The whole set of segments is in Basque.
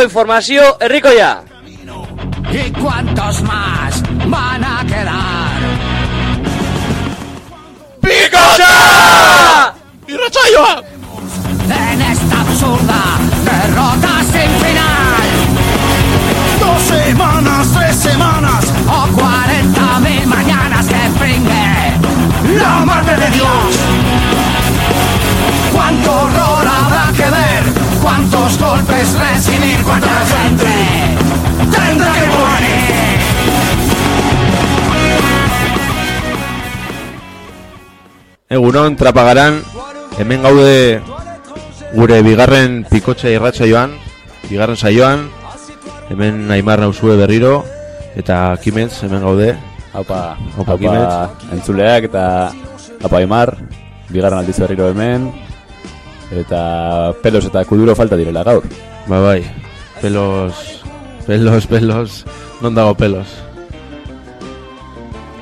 lehenengo informazio herrikoia. ¿Y cuántos más van a quedar? ¡Picocha! ¡Irratsaioa! En esta absurda derrota sin final. Dos semanas, tres semanas, O 40 mil mañanas que pringue la madre de Dios. Cuánto cuántos golpes recibir, cuánta gente tendrá que morir. Egunon, trapagaran, hemen gaude gure bigarren pikotxe irratxa joan, bigarren saioan, hemen Aimar nauzue berriro, eta Kimentz hemen gaude. Haupa, Haupa, haupa Kimetz. entzuleak eta haupa Aimar, bigarren aldiz berriro hemen, eta pelos eta kuduro falta direla gaur. Ba bai, pelos, pelos, pelos, non dago pelos.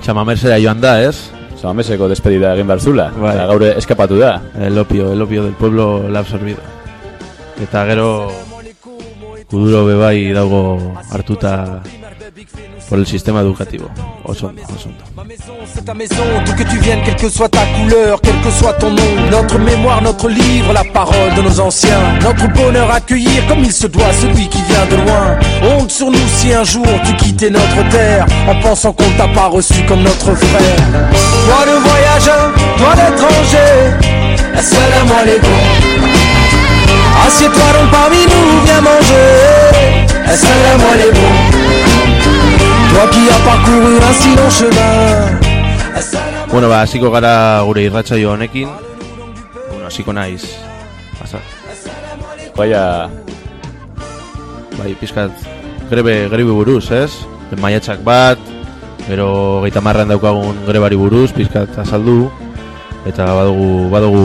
Txamamersera joan da, ez? Samameseko despedida egin behar zula, Bai. eta gaur eskapatu da. El opio, el opio del pueblo la absorbido. Eta gero kuduro bebai dago hartuta por el sistema educativo. Ma maison, c'est ta maison, d'où que tu viennes, quelle que soit ta couleur, quel que soit ton nom. Notre mémoire, notre livre, la parole de nos anciens. Notre bonheur accueillir comme il se doit celui qui vient de loin. Honte sur nous si un jour tu quittais notre terre, en pensant qu'on t'a pas reçu comme notre frère. Toi le voyageur, toi l'étranger, assalamu alaikum. Assieds-toi donc parmi nous, viens manger, assalamu alaikum. Toi qui as parcouru un si long chemin. Bueno, ba, hasiko gara gure irratsaio honekin. Bueno, hasiko naiz. Asa, Baina, bai, pizkat grebe, grebe buruz, ez? Maiatzak bat, gero geita marran daukagun grebari buruz, pizkat azaldu. Eta badugu, badugu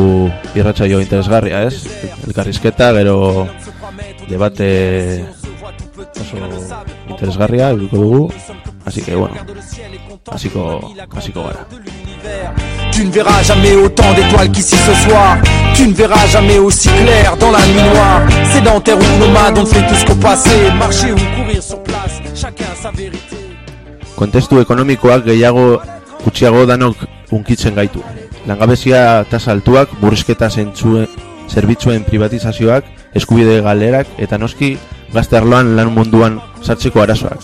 irratsaio interesgarria, ez? Elkarrizketa, gero debate oso interesgarria, edukiko dugu. Así que, bueno, hasiko, hasiko gara. Tu ne verras jamais autant d'étoiles qu'ici ce soir. Tu ne verras jamais aussi clair dans la nuit noire. Sédentaire ou nomade, on fait tout ce qu'au passé. Marcher ou courir sur place, chacun sa vérité. Kontestu ekonomikoak gehiago gutxiago danok unkitzen gaitu. Langabezia tasa altuak, burrizketa zentzuen, zerbitzuen privatizazioak, eskubide galerak eta noski gazte lan munduan sartzeko arazoak.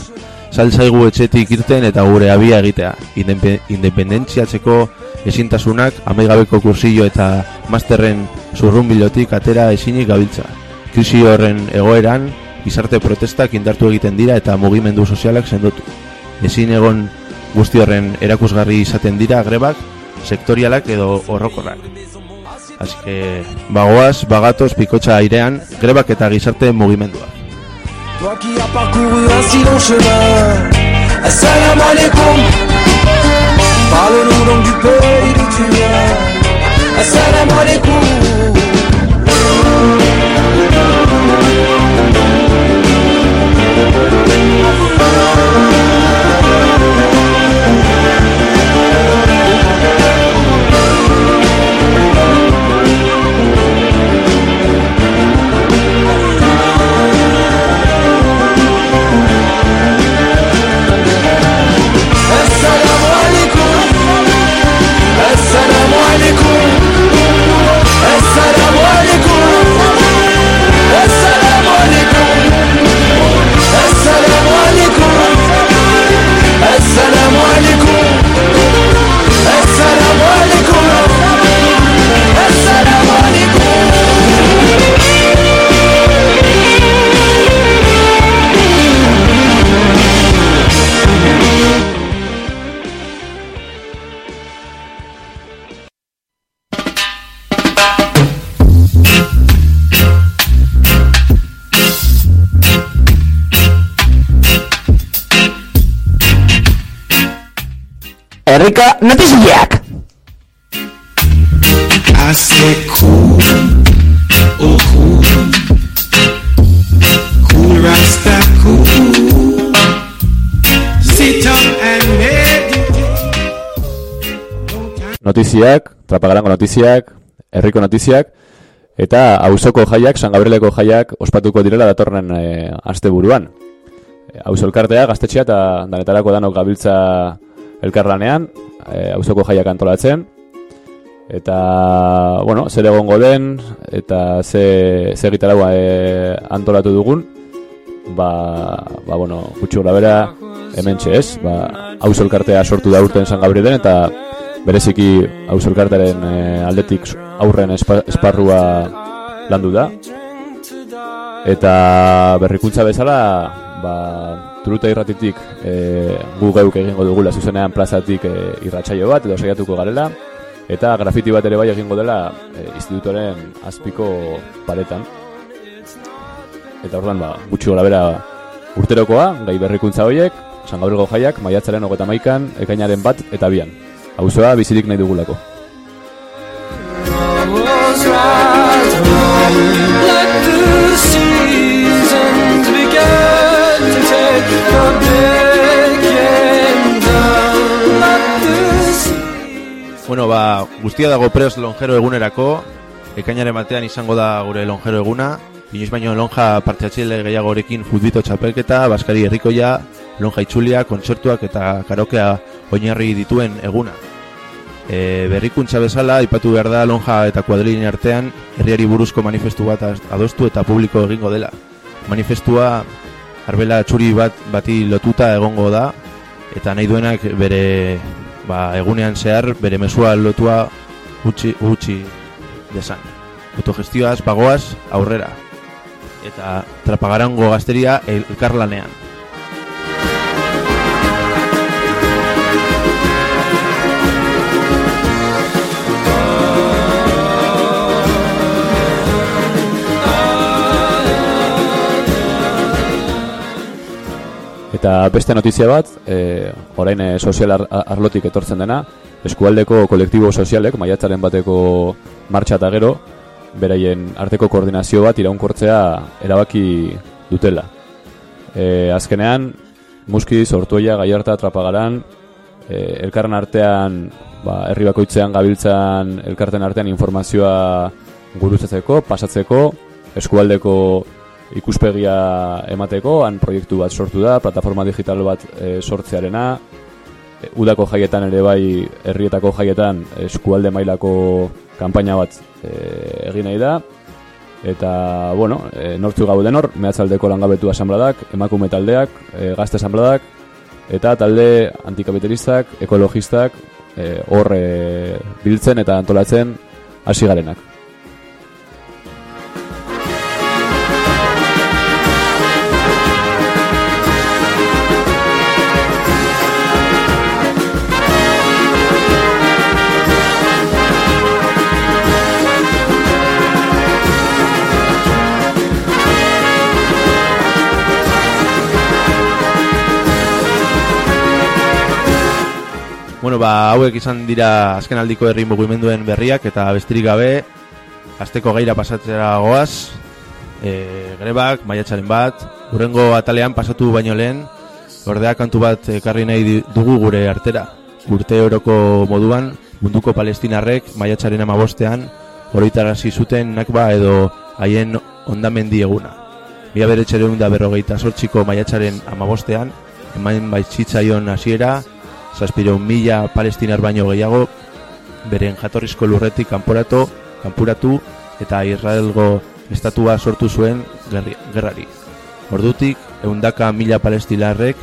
Saltzaigu etxetik irten eta gure abia egitea. Indepe, independentziatzeko ezintasunak, amaigabeko kursillo eta masterren zurrunbilotik atera ezinik gabiltza. Krisi horren egoeran, gizarte protestak indartu egiten dira eta mugimendu sozialak sendotu ezin egon guzti horren erakusgarri izaten dira grebak, sektorialak edo horrokorrak. Que, bagoaz, bagatoz, pikotxa airean, grebak eta gizarte mugimenduak. Toi qui as parcouru un si long chemin. Assalamu alaikum. Parle-nous donc du pays d'où tu viens. Assalamu alaikum. Herriko notiziak! Cool, oh cool, cool Rasta cool. Sit up and meditate. notiziak, trapagarango notiziak, herriko notiziak, Eta auzoko jaiak, San Gabrieleko jaiak ospatuko direla datorren e, asteburuan. E, Auzo elkartea, gaztetxea eta danetarako danok gabiltza elkarlanean, e, auzoko jaiak antolatzen. Eta, bueno, zer egongo den, eta ze, ze gitaragua e, antolatu dugun, ba, ba bueno, gutxi bera, hemen ez, ba, auzo elkartea sortu da urten San Gabrielen, eta bereziki auzo elkartearen e, aldetik aurren espa, esparrua landu da. Eta berrikuntza bezala, ba, turuta irratitik e, gu geuk egingo dugula zuzenean plazatik e, irratsaio bat, edo saiatuko garela, eta grafiti bat ere bai egingo dela e, institutoren azpiko paretan. Eta orduan, ba, gutxi gola bera urterokoa, gai berrikuntza horiek, San Gabrielgo jaiak, maiatzaren hogeta maikan, ekainaren bat eta bian. Auzoa bizirik nahi dugulako. Bueno, ba, guztia dago pres lonjero egunerako, ekainaren batean izango da gure lonjero eguna, inoiz baino lonja parteatxile gehiagorekin futbito txapelketa, Baskari herrikoia, lonja itxulia, kontzertuak eta karokea oinarri dituen eguna. E, berrikuntza bezala, aipatu behar da lonja eta kuadrilin artean, herriari buruzko manifestu bat adostu eta publiko egingo dela. Manifestua arbela txuri bat bati lotuta egongo da, eta nahi duenak bere ba, egunean zehar bere mesua lotua utzi, utzi desan. Autogestioaz, bagoaz, aurrera. Eta trapagarango gazteria elkarlanean. Eta beste notizia bat, e, orain e, sozial ar arlotik etortzen dena, eskualdeko kolektibo sozialek, maiatzaren bateko martxa eta gero, beraien arteko koordinazio bat iraunkortzea erabaki dutela. E, azkenean, Muskiz, Ortuella, Gaiarta, Trapagaran, e, elkarren artean, ba, herri bakoitzean gabiltzan elkarten artean informazioa gurutzatzeko, pasatzeko, eskualdeko ikuspegia emateko, han proiektu bat sortu da, plataforma digital bat e, sortzearena, e, udako jaietan ere bai herrietako jaietan eskualde mailako kanpaina bat e, egin nahi da, eta, bueno, e, nortzu gauden hor, mehatzaldeko langabetu asambladak, emakume taldeak, e, gazte asambladak, eta talde antikapitalistak, ekologistak, e, hor e, biltzen eta antolatzen hasi garenak. Bueno, ba, hauek izan dira azken aldiko herri mugimenduen berriak eta besterik gabe asteko gaira pasatzera goaz e, grebak, maiatxaren bat urrengo atalean pasatu baino lehen ordea kantu bat ekarri nahi dugu gure artera. Urte oroko moduan munduko palestinarrek maiatxaren amabostean oroitarazi zuten nakba edo haien ondamendi eguna. Mila beretxereun da berrogeita sortxiko maiatxaren amabostean eman baitzitzaion hasiera zazpireun mila palestinar baino gehiago beren jatorrizko lurretik kanporatu, kanpuratu eta Israelgo estatua sortu zuen gerri, gerrari. Ordutik, eundaka mila palestinarrek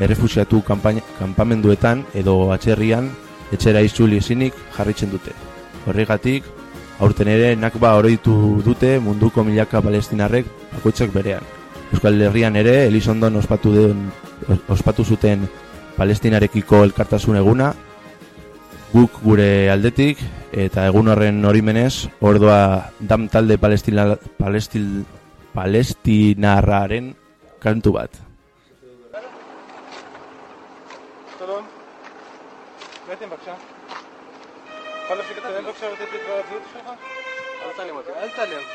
errefusiatu kanpamenduetan edo atxerrian etxera itzuli ezinik jarritzen dute. Horregatik, aurten ere nakba oroitu dute munduko milaka palestinarrek bakoitzak berean. Euskal Herrian ere Elizondon ospatu den ospatu zuten Palestinarekiko elkartasun eguna guk gure aldetik eta egun horren horimenez ordoa dam talde palestina, palestil, palestinarraren kantu bat. שלום. נתן בבקשה. יכול להפסיק את זה בבקשה ולתת לי את הבריאות שלך? אל תעלם אותי, אל תעלם.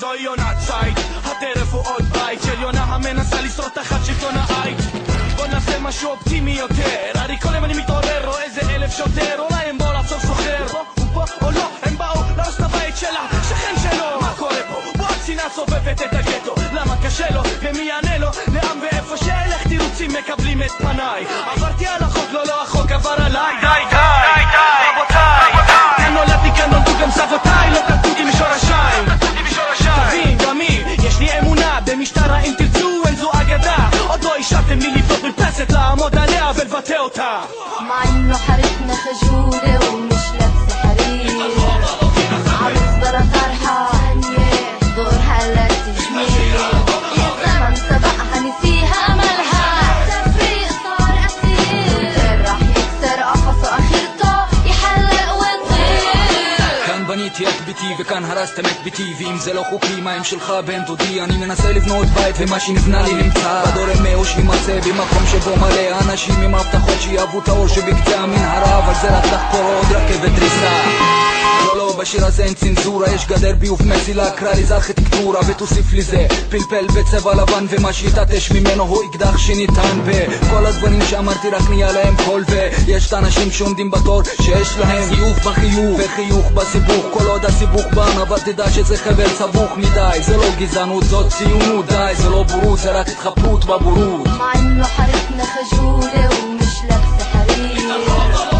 זוהי עונת שיט, הטרף הוא עוד בית של יונה המנסה לשרוד תחת שלטון העייט בוא נעשה משהו אופטימי יותר, הרי כל יום אני מתעורר, רואה איזה אלף שוטר, אולי הם באו לעצור סוחר. הוא פה או לא, הם באו להרוס את הבית שלה, שכן שלו. מה קורה פה? בוא השנאה סובבת את הגטו. למה קשה לו? ומי יענה לו? לאן ואיפה שאלך תירוצים מקבלים את פניי. עברתי על החוק, לא לא החוק עבר עליי. די די די רבותיי כאן נולדתי, כאן נולדו גם סבותיי. לא קטותי ומשטר האם תרצו אין זו אגדה. עוד לא אישרתם לי לבנות מרפסת לעמוד עליה ולבטא אותה. מה אם לא חריף מחג'ורה ביתי וכאן הרסתם את ביתי ואם זה לא חוקי מה הם שלך? בן דודי אני מנסה לבנות בית ומה שנבנה לי נמצא בדור אמהו שימצא במקום שבו מלא אנשים עם הבטחות שיאהבו את האור שבקצה המנהרה אבל זה רק לחפור עוד רכבת דריסה. לא לא בשיר הזה אין צנזורה יש גדר ביוב מסילה קרא לזה ארכיטקטורה ותוסיף לי זה. פלפל בצבע לבן ומה שיתעטש ממנו הוא אקדח שניתן בכל הזמנים שאמרתי רק נהיה להם קול ויש את האנשים שעומדים בתור שיש להם חיוך בחיוך וחיוך בסיבוך כל עוד הסיבוך בא אבל תדע שזה חבל סבוך מדי זה לא גזענות זאת ציונות די זה לא בורות זה רק התחפרות בבורות مع انه حارتنا خجولة ومش لابسة حرير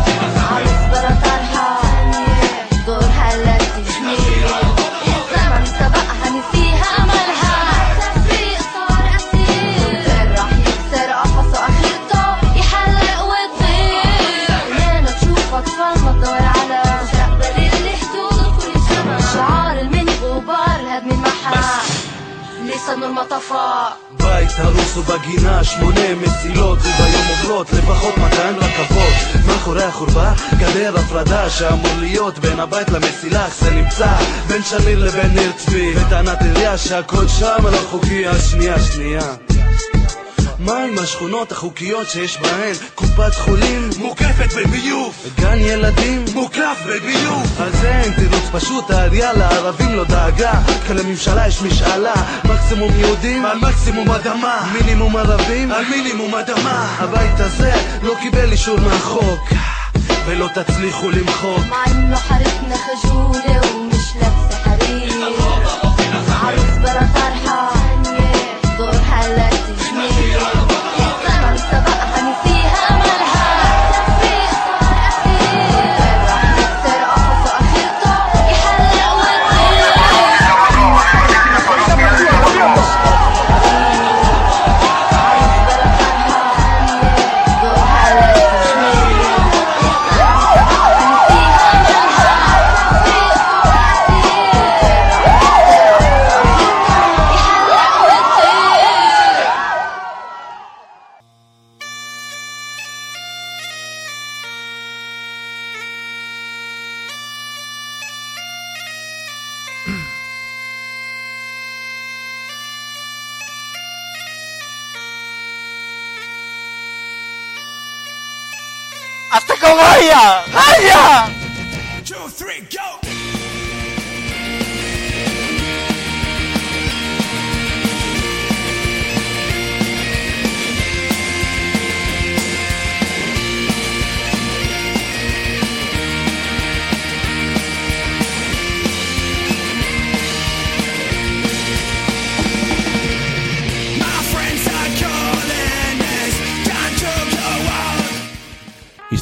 מטפה בית הרוס ובגינה שמונה מסילות וביום עוברות לפחות 200 רכבות. מאחורי החורבה גדר הפרדה שאמור להיות בין הבית למסילה אך זה נמצא בין שמיר לבין ניר צבי. וטענת עירייה שהכל שם לא חוקי. השנייה שנייה שנייה. מה עם השכונות החוקיות שיש בהן. קופת חולים מוקפת בביוב. גן ילדים מוקף בביוב. על זה אין תירוץ פשוט העלייה לערבים לא דאגה. רק לממשלה יש משאלה. מקסימום יהודים על מקסימום אדמה. מינימום ערבים על מינימום אדמה. הבית הזה לא קיבל אישור מהחוק ולא תצליחו למחוק. מה אם לא חרפנה חג'ולה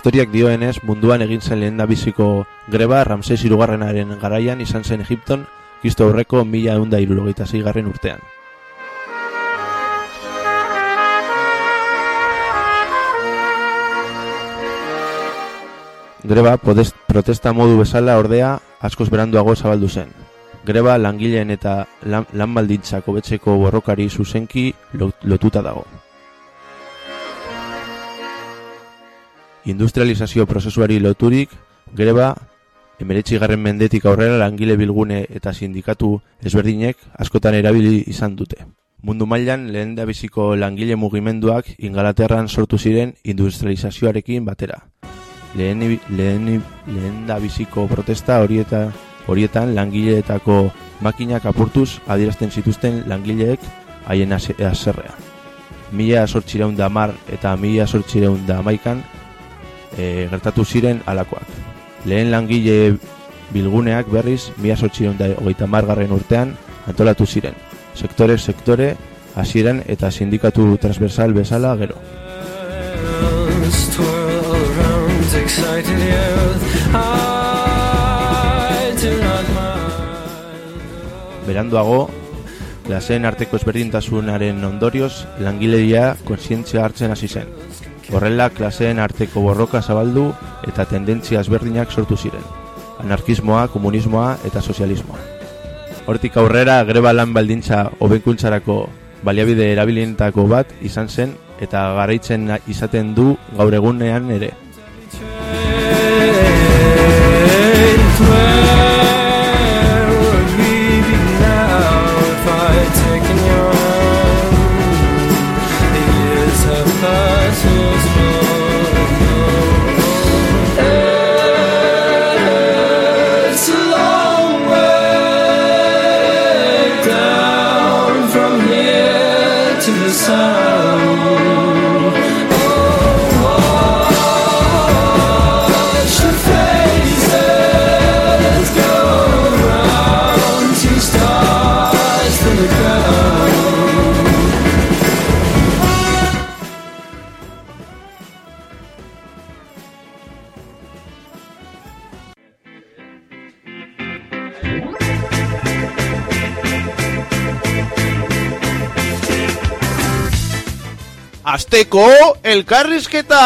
Historiak dioenez, munduan egin zen lehen biziko greba Ramses irugarrenaren garaian izan zen Egipton, Kristo aurreko mila eunda irurogeita garren urtean. Greba podest, protesta modu bezala ordea askoz beranduago zabaldu zen. Greba langileen eta lan, lan baldintzak hobetzeko borrokari zuzenki lo- lotuta dago. Industrializazio prozesuari loturik, greba, emeretxigarren mendetik aurrera langile bilgune eta sindikatu ezberdinek askotan erabili izan dute. Mundu mailan lehen biziko langile mugimenduak Ingalaterran sortu ziren industrializazioarekin batera. Lehen, lehen, lehen biziko protesta horieta, horietan langileetako makinak apurtuz adierazten zituzten langileek haien haserrea. Mila sortxireun da mar eta mila sortxireun da amaikan e, gertatu ziren alakoak. Lehen langile bilguneak berriz, mila sortxion da hogeita margarren urtean antolatu ziren. Sektore, sektore, hasieran eta sindikatu transversal bezala gero. Beranduago, klaseen arteko ezberdintasunaren ondorioz, langileria kontzientzia hartzen hasi zen. Horrela, klaseen arteko borroka zabaldu eta tendentzia ezberdinak sortu ziren. Anarkismoa, komunismoa eta sozialismoa. Hortik aurrera, greba lan baldintza hobekuntzarako baliabide erabilientako bat izan zen eta garaitzen izaten du gaur egunean ere. Azteko elkarrizketa!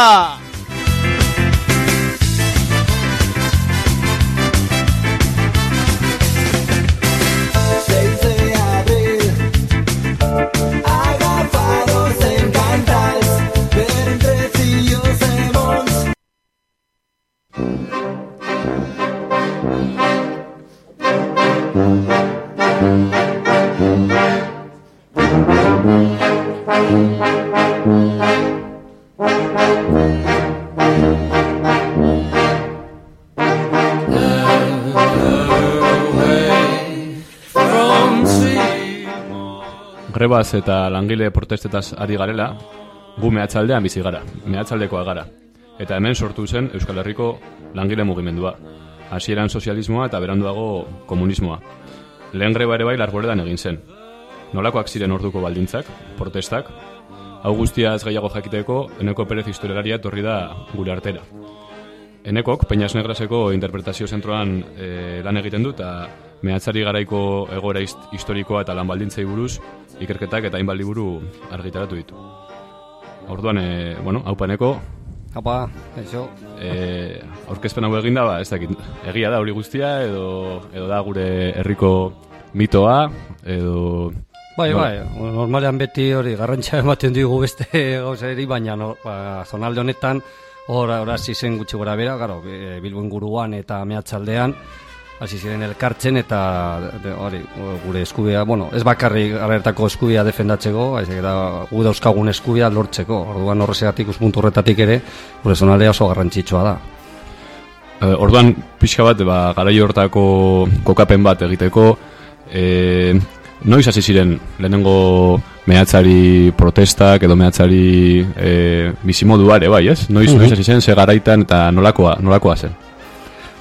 Grebaz eta langile protestetaz ari garela, gu mehatzaldean bizi gara, mehatzaldekoa gara. Eta hemen sortu zen Euskal Herriko langile mugimendua. Hasieran sozialismoa eta beranduago komunismoa. Lehen greba ere bai larboredan egin zen. Nolakoak ziren orduko baldintzak, protestak, hau guztia ez gehiago jakiteko, Eneko Perez historialaria torri da gure artera. Enekok, Peñas Negraseko interpretazio zentroan e, lan egiten du, eta mehatzari garaiko egoera hist- historikoa eta lan baldintzei buruz, ikerketak eta hainbat liburu argitaratu ditu. Orduan, e, bueno, haupaneko, Apa, eso. e, aurkezpen hau eginda, ba, ez dakit, egia da hori guztia, edo, edo da gure herriko mitoa, edo... Bai, No. bai, normalean beti hori garrantza ematen dugu beste gauzeri, baina no, ba, zonalde honetan hor hor hasi zen gutxi gora bera, garo, e, Bilbo inguruan eta mehatxaldean hasi ziren elkartzen eta de, hori, gure eskubia, bueno, ez bakarrik alertako eskubia defendatzeko, baizik eta gu dauzkagun eskubia lortzeko. Orduan horrezegatik uspuntu horretatik ere, gure zonaldea oso garrantzitsua da. E, orduan, pixka bat, ba, garai hortako kokapen bat egiteko, e, noiz hasi ziren lehenengo mehatzari protestak edo mehatzari e, bizimodua ere, bai, ez? Noiz, Mhm. noiz hasi zen, ze garaitan eta nolakoa, nolakoa zen.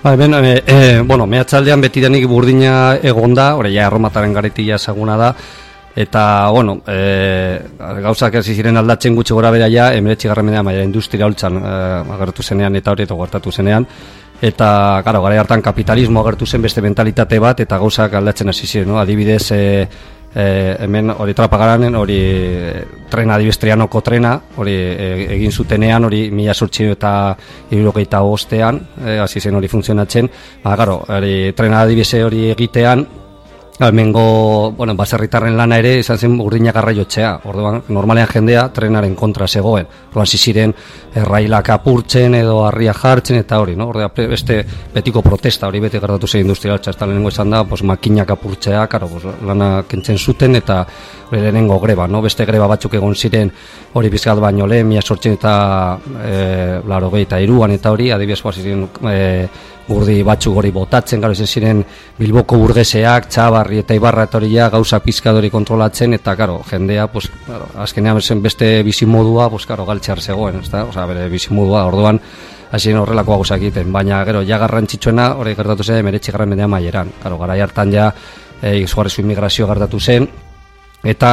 Ba, ben, e, e, bueno, mehatzaldean beti denik burdina egonda, hori ja erromataren garetia ezaguna da, eta, bueno, e, gauzak hasi ziren aldatzen gutxi gora bera ja, emeretzi garremenean, baina industria holtzan e, agertu zenean eta hori eta gertatu zenean, eta, gara, gara hartan kapitalismo agertu zen beste mentalitate bat, eta gauzak aldatzen hasi ziren, no? adibidez, e, e, hemen hori trapagaranen hori e, trena adibestrianoko trena hori e, egin zutenean hori mila sortzi eta hirurogeita bostean e, hasi zen hori funtzionatzen. Ba, garo, hori trena adibese hori egitean Hemengo, bueno, baserritarren lana ere izan zen urdina garraiotzea. Orduan, normalean jendea trenaren kontra zegoen. Orduan, ziren errailak apurtzen edo harria jartzen eta hori, no? Orduan, beste betiko protesta hori beti gertatu zen industrialtza. Ez da lehenengo izan da, pues, makinak apurtzea, karo, pues, lana kentzen zuten eta lehenengo greba, no? Beste greba batzuk egon ziren hori bizkat baino lehen, mila sortzen eta e, laro eta iruan eta hori, adibidez, ba, ziren e, gurdi batzuk hori botatzen, gero izan ziren Bilboko burgeseak, Txabarri eta Ibarra eta hori ja gauza pizkadori kontrolatzen eta karo, jendea, pues, claro, azkenean zen beste bizimodua, pues, karo, galtxar zegoen, ez da? Osea, bere bizimodua, orduan, hasi ziren horrelako gauzak egiten, baina gero ja garrantzitsuena hori gertatu zen 19. mendean maieran. Claro, garai hartan ja eh izugarrizko immigrazio gertatu zen eta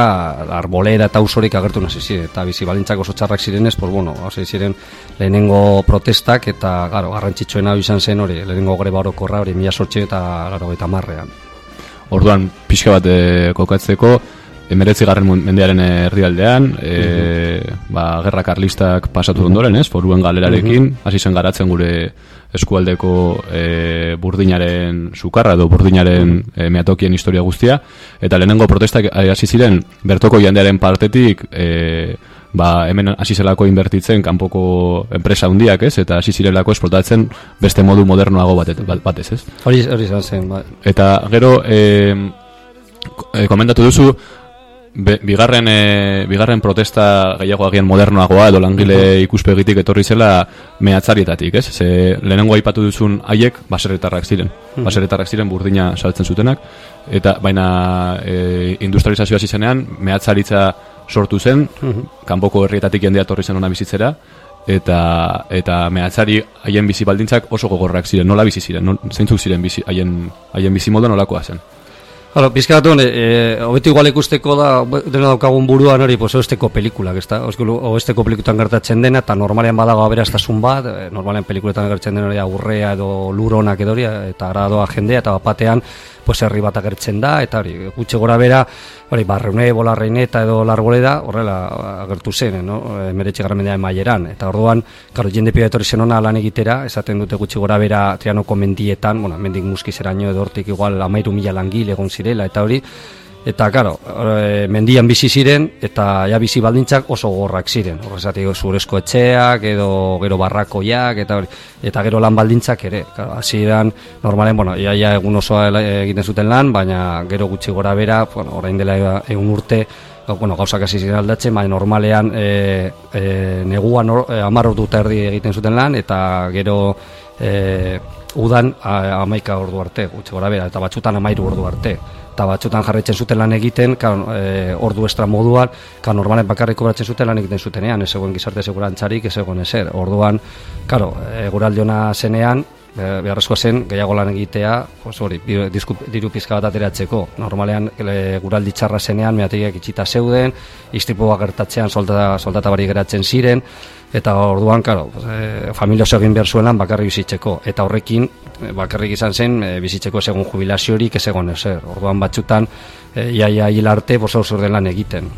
arbolera eta usorik agertu nasi ziren. Eta bizi balintzak oso txarrak zirenez, pues bueno, hasi ziren lehenengo protestak eta claro, garrantzitsuena izan zen hori, lehenengo greba orokorra hori 1800 eta 90ean. Orduan pixka bat e, kokatzeko, emeretzi garren mendearen erdialdean, e, ba, gerra karlistak pasatu ondoren, ez, foruen galerarekin, hasi zen garatzen gure eskualdeko e, burdinaren sukarra edo burdinaren e, meatokien historia guztia, eta lehenengo protestak eh, hasi ziren bertoko jendearen partetik e, ba, hemen hasi zelako inbertitzen kanpoko enpresa handiak, ez? Eta hasi zirelako esplotatzen beste modu modernoago batet, bat- batez, ez? Hori hori zen, bai. Eta gero e, komentatu duzu be, bigarren e, bigarren protesta gehiago agian modernoagoa edo langile ikuspegitik etorri zela mehatzarietatik, ez? Ze lehenengo aipatu duzun haiek baserritarrak ziren. Mhm. Baserritarrak ziren burdina saltzen zutenak eta baina e, industrializazioa hasi zenean mehatzaritza sortu zen Mhm. kanpoko herrietatik jendea etorri zen ona bizitzera eta eta mehatzari haien bizi baldintzak oso gogorrak ziren, nola bizi ziren, no, zeintzuk ziren bizi haien haien bizi modu nolakoa zen. Claro, pizka bat, eh, hobeto igual ikusteko da, dena daukagun buruan hori, pues, oesteko pelikulak, ez da? Oesteko pelikutan gertatzen dena, eta normalean badago aberastasun bat, eh, normalean pelikuletan gertatzen dena hori agurrea edo luronak edo hori, eta ara doa jendea, eta bapatean, pues, herri bat agertzen da, eta hori, gutxe gora bera, hori, barreune, bolarreineta edo larboleda, horrela agertu zen, no? Emeretxe garamendean maieran, eta orduan, karo, jende pila etorri zen ona lan egitera, esaten dute gutxi gora bera trianoko mendietan, bueno, mendik muskizeraino edo hortik igual amairu mila langile egon zirela, eta hori, Eta, karo, e, mendian bizi ziren, eta ja bizi baldintzak oso gorrak ziren. Horrezatik, zurezko etxeak, edo gero barrakoiak, eta hori, eta gero lan baldintzak ere. Hasieran normalen, bueno, ia, ia egun osoa egiten zuten lan, baina gero gutxi gora bera, bueno, orain dela egun urte, bueno, gauzak hasi ziren aldatzen, baina normalean e, e, neguan or, e, amar ordu erdi egiten zuten lan, eta gero e, udan a, amaika ordu arte, gutxi gora bera, eta batzutan amairu ordu arte eta batzutan jarraitzen zuten lan egiten, kan, e, ordu estra moduan, kan normalen bakarrik kobratzen zuten lan egiten zutenean, ez egon gizarte segurantzarik, ez egon ezer. Orduan, karo, e, guraldiona zenean, e, beharrezkoa zen gehiago lan egitea, pues hori, diru, pizka bat ateratzeko. Normalean e, guraldi txarra zenean meategiak itxita zeuden, istripoa gertatzean soldata, soldata barik geratzen ziren, eta orduan, karo, e, familia oso egin behar zuen lan bakarrik bizitzeko. Eta horrekin, e, bakarrik izan zen, e, bizitzeko ez egon jubilaziorik, ez egon ezer. Orduan batzutan, e, iaia hil arte, bosa oso den lan egiten.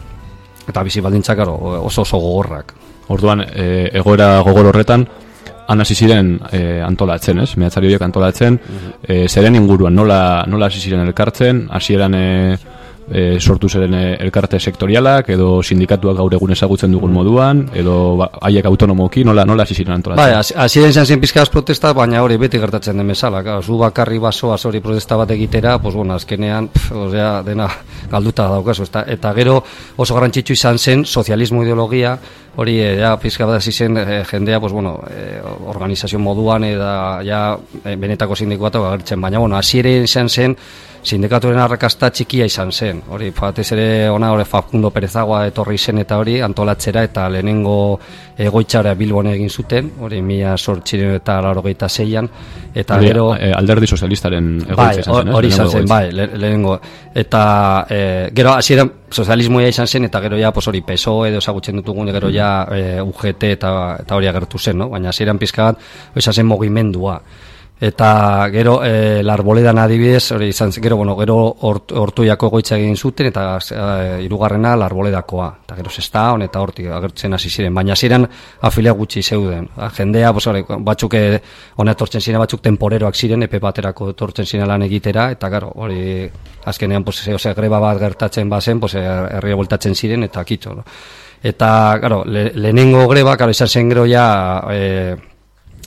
Eta bizi baldintzak, oso oso gogorrak. Orduan, e, egoera gogor horretan, han hasi ziren e, antolatzen, ez? Mehatzari horiek antolatzen, e, zeren inguruan, nola, nola hasi ziren elkartzen, hasieran e, e, sortu ziren e, elkarte sektorialak, edo sindikatuak gaur egun ezagutzen dugun moduan, edo ba, haiek autonomoki, nola, nola hasi ziren antolatzen. Bai, hasi- izan zen pizkaz protesta, baina hori beti gertatzen den bezala. Claro, zu bakarri basoaz hori protesta bat egitera, pues bueno, azkenean, pf, osea, dena galduta daukazu, ezta? Eta gero oso garrantzitsu izan zen sozialismo ideologia, hori eh, ja pizka bat hasi zen eh, jendea, pues bueno, eh, organizazio moduan eta ja benetako sindikatuak agertzen, baina bueno, hasieren izan zen sindikaturen arrakasta txikia izan zen. Hori, batez ere ona hori Facundo Perezagoa etorri zen eta hori antolatzera eta lehenengo egoitzara Bilbon egin zuten, hori mila sortxiren eta laurogeita zeian, eta Hori, gero... e, alderdi sozialistaren Bai, egoitza izan zen, hori izan zen, bai, le- lehenengo. Eta e, gero hasieran sozialismoa izan zen, eta gero ja, pues hori, PSOE edo ezagutzen dutugun, gero ja e, UGT eta, eta hori agertu zen, no? Baina hasieran pizka bat, izan zen mogimendua. Eta gero e, larboledan adibidez, hori izan gero, bueno, gero hort, hortuiako goitza egin zuten, eta e, irugarrena larboledakoa. Eta gero zesta, hon eta hortik agertzen hasi ziren. Baina hasieran afilia gutxi zeuden. Jendea, pues, hori, batzuk eh, hona etortzen ziren, batzuk temporeroak ziren, epe baterako etortzen ziren lan egitera, eta gero, hori azkenean, pues, e, osea, greba bat gertatzen bazen, pues, herria voltatzen ziren, eta kitxo, no? Eta, claro, le, lehenengo greba, claro, izan zen gero ja, e,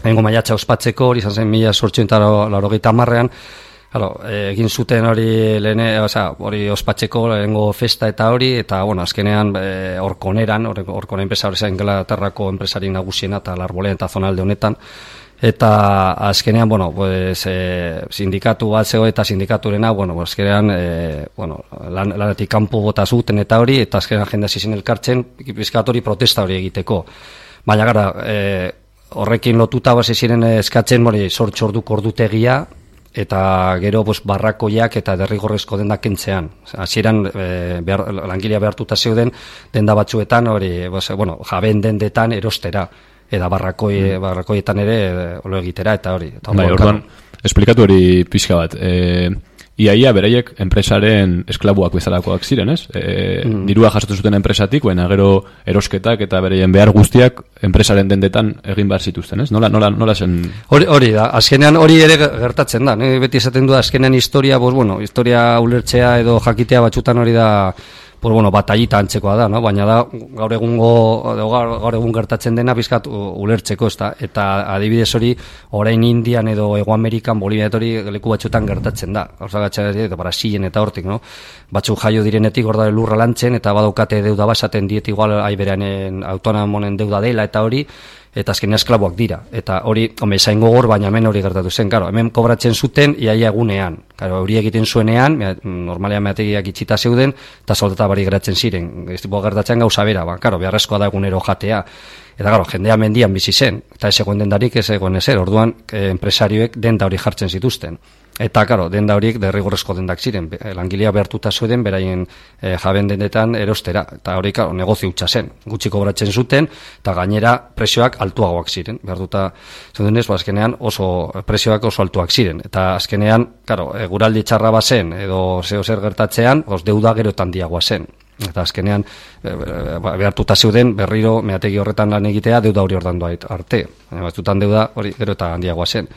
lehenengo maiatxa ospatzeko, hori izan zen mila sortxen eta laurogeita marrean, Claro, eh, egin zuten hori lehene, osea, hori ospatzeko lehenengo festa eta hori, eta, bueno, azkenean eh, orkoneran, orkonen enpresa hori zen Inglaterrako enpresari nagusiena eta larbolean eta zonalde honetan, eta azkenean, bueno, pues, eh, sindikatu bat zego eta sindikaturena, bueno, azkenean, eh, bueno, lan, lanetik kanpo bota zuten eta hori, eta azkenean jende hasi zen elkartzen, pizkat hori protesta hori egiteko. Baina gara, eh, horrekin lotuta base ziren eskatzen hori sortxo orduko ordutegia eta gero pues, barrakoiak eta derrigorrezko dendak kentzean. Hasieran e, behar, langilea behartuta zeuden denda batzuetan hori pues, bueno, jaben dendetan erostera eta barrakoi, barrakoietan ere olo egitera eta hori. Eta Bai, orduan, esplikatu hori pixka bat. E, iaia beraiek enpresaren esklabuak bezalakoak ziren, ez? E, Mm. Dirua jasatu zuten enpresatik, baina gero erosketak eta beraien behar guztiak enpresaren dendetan egin behar zituzten, ez? Nola, nola, nola zen... Hori, hori da, azkenean hori ere gertatzen da, ne? beti esaten du azkenean historia, bos, bueno, historia ulertzea edo jakitea batzutan hori da, pues bueno, batallita antzekoa da, no? baina da gaur egungo gaur, gaur egun gertatzen dena bizkat ulertzeko, ezta? Eta adibidez hori orain Indian edo Ego Amerikan, Bolivia eta hori leku batzuetan gertatzen da. Osagatxa eta Brasilen eta hortik, no? Batzuk jaio direnetik hor da lurra lantzen eta badaukate deuda basaten diet igual aiberanen autonomonen deuda dela eta hori eta azkenean esklaboak dira. Eta hori, home, zain gogor, baina hemen hori gertatu zen. Karo, hemen kobratzen zuten iaia egunean. Karo, hori egiten zuenean, normalean meategiak itxita zeuden, eta soldata bari geratzen ziren. Ez tipo gertatzen gauza bera, ba, karo, beharrezkoa da egunero jatea. Eta karo, jendea mendian bizi zen, eta ez egon dendarik ez egon ezer, orduan eh, enpresarioek denda hori jartzen zituzten. Eta, karo, denda horiek derrigorrezko dendak ziren, langilea behartuta zuen beraien e, jaben dendetan erostera. Eta hori, karo, negozio hutsa zen. Gutxi kobratzen zuten, eta gainera presioak altuagoak ziren. Behartuta zeuden ez, ba, azkenean oso presioak oso altuak ziren. Eta azkenean, karo, e, guraldi txarra bazen, edo zeo zer gertatzean, os deuda gero tandiagoa zen. Eta azkenean, e, e, behartuta zeuden berriro meategi horretan lan egitea deuda hori ordandu arte. Baina batzutan deuda hori gero eta handiagoa zen.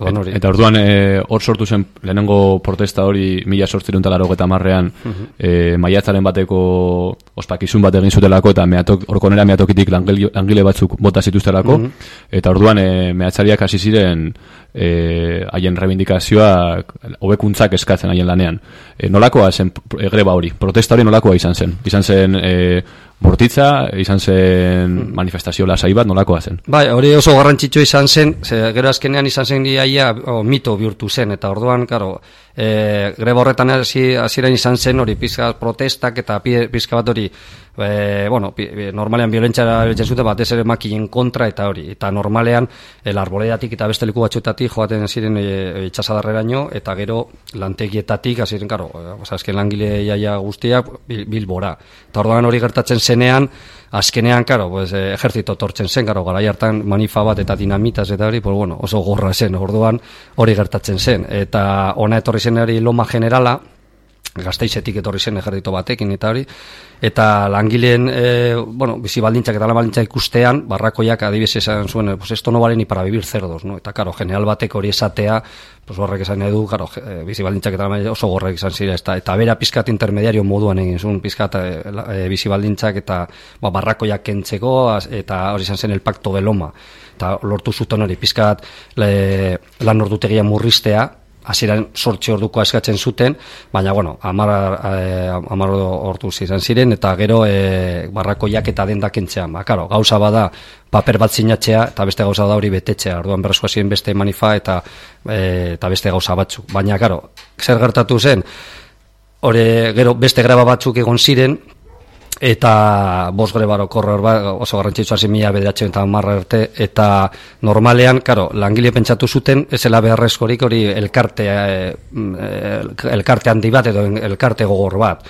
Hori. Eta orduan, e, hor sortu zen lehenengo protesta hori mila sortzirun talaro eta marrean Mhm. e, maiatzaren bateko ospakizun bat egin zutelako eta meatok, orkonera meatokitik langile, langile batzuk bota zituztelako Mhm. eta orduan e, mehatzariak hasi ziren e, haien reivindikazioak hobekuntzak eskatzen haien lanean. E, nolakoa zen e, greba hori? Protesta hori nolakoa izan zen? Izan zen e, bortitza, izan zen manifestazio lasai bat, nolakoa zen? Bai, hori oso garrantzitsua izan zen, ze, gero azkenean izan zen iaia o, mito bihurtu zen, eta orduan, karo, e, greba horretan hasi hasieran izan zen hori pizka protestak eta pi- pizka bat hori e, bueno, pi, normalean violentziara erabiltzen zuten batez ere makinen kontra eta hori, eta normalean el arboledatik eta beste leku batzuetatik joaten ziren e, itxasadarreraino eta gero lantegietatik hasi ziren, karo, e, langile iaia guztiak bil, bilbora. Eta orduan hori gertatzen zenean, azkenean, karo, pues, eh, ejertzito tortzen zen, karo, garai hartan manifa bat eta dinamitas eta hori, pues, bueno, oso gorra zen, orduan hori gertatzen zen. Eta ona etorri zen hori loma generala, gazteizetik etorri zen ejertzito batekin eta hori, eta langileen, e, bueno, bizi baldintzak eta baldintzak ikustean, barrakoiak adibidez esan zuen, eh, pues esto no vale ni para vivir cerdos, no? Eta, karo, general batek hori esatea, pues horrek esan nahi du, karo, je- eh, bizi baldintzak eta oso gorrek izan ziren, eta, eta bera pizkat intermediario moduan egin zuen, pizkat e, e, bizi baldintzak eta ba, barrakoiak kentzeko, eta hori izan zen el pacto de Loma, eta lortu zuten hori pizkat le, lan ordutegia murriztea, hasieran sortxe orduko eskatzen zuten, baina, bueno, amar, eh, amar ordu izan ziren, eta gero eh, barrakoiak eta dendak entzean. Ba, karo, gauza bada paper bat sinatzea, eta beste gauza da hori betetzea, orduan berrezkoa ziren beste manifa eta, eh, eta beste gauza batzuk. Baina, karo, zer gertatu zen, hori gero beste greba batzuk egon ziren, eta bost grebaro korrer ba, oso garrantzitsua zen mila bederatzen eta marra arte, eta normalean, karo, langile pentsatu zuten, ez zela beharrezkorik hori elkarte, eh, mm, eh, elkarte handi bat edo elkarte gogor bat.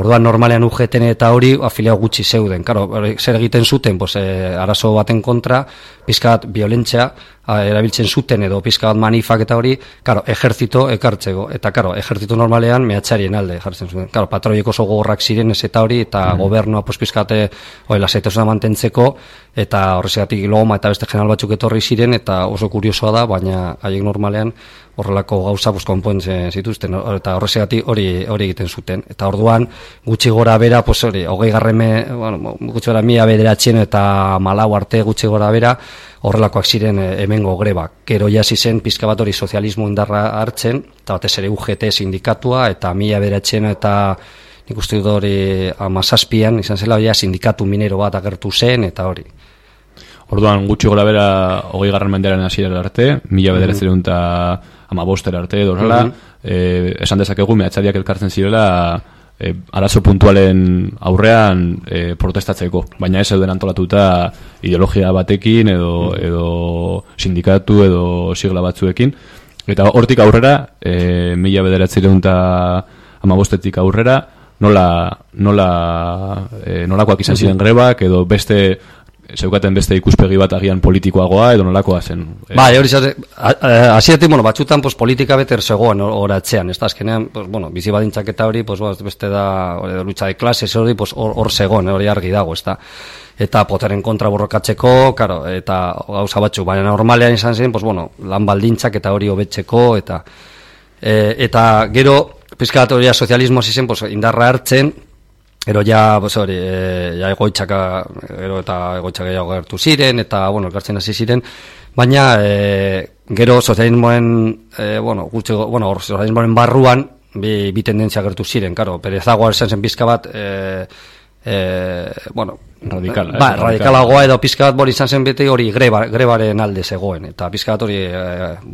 Orduan normalean UGTN eta hori afiliau gutxi zeuden. Karo, zer egiten zuten, pues, eh, arazo baten kontra, pizkat violentzia erabiltzen zuten edo pizka bat manifak eta hori, karo, ejertzito ekartzeko. Eta, karo, ejertzito normalean mehatxarien alde jartzen zuten. Karo, patroiek oso gogorrak ziren ez eta hori, eta gobernua pues, pizkate hori lasaitosuna mantentzeko, eta horrezegatik loma eta beste general batzuk etorri ziren, eta oso kuriosoa da, baina haiek normalean horrelako gauza pues, konpontzen zituzten, eta horrezegatik hori hori egiten zuten. Eta orduan, gutxi gora bera, pues, hori, hogei garreme, bueno, gutxi gora mila bederatzen eta malau arte gutxi gora bera, horrelakoak ziren eh, hemengo grebak. Gero jasi zen pizka bat hori sozialismo indarra hartzen, eta batez ere UGT sindikatua, eta mila bederatzen eta nik uste dut hori amazazpian, izan zela ja sindikatu minero bat agertu zen, eta hori. Orduan gutxi gora bera hogei garran mendearen hasierara arte, mila bederatzen eta ama bostera arte edo horrela, Mhm. eh, esan dezakegu mehatxariak elkartzen zirela e, arazo puntualen aurrean e, protestatzeko, baina ez zeuden antolatuta ideologia batekin edo, edo sindikatu edo sigla batzuekin. Eta hortik aurrera, e, mila bederatzireun eta amabostetik aurrera, nola, nola, e, nolakoak izan ziren grebak edo beste zeukaten beste ikuspegi bat agian politikoagoa edo nolakoa zen. E, Bai, hori zate, hasiatik, bueno, batzutan pues, politika beter zegoen hor- horatzean, ez da, azkenean, pues, bueno, bizi badintzak eta hori, pues, beste da, hori, lucha de clases, hori, pues, hor, hor hori argi dago, ez da. Eta poteren kontra borrokatzeko, karo, eta gauza batzu, baina normalean izan zen, pues, bueno, lan baldintzak eta hori hobetzeko, eta e, eta gero, pizkat hori ja sozialismo hasi zen, pues, indarra hartzen, Gero ja, pues hori, e, ja egoitzaka, gero eta egoitzak gehiago gertu ziren, eta, bueno, elkartzen hasi ziren, baina, e, gero sozialismoen, e, bueno, gutxi, bueno, sozialismoen barruan, bi, bi tendentzia gertu ziren, karo, perezagoa esan zen pizka bat, e, e, bueno, Radikala, ba, ez? radikalagoa edo pizka bat bori izan zen beti hori greba, grebaren alde zegoen, eta pizka bat hori e,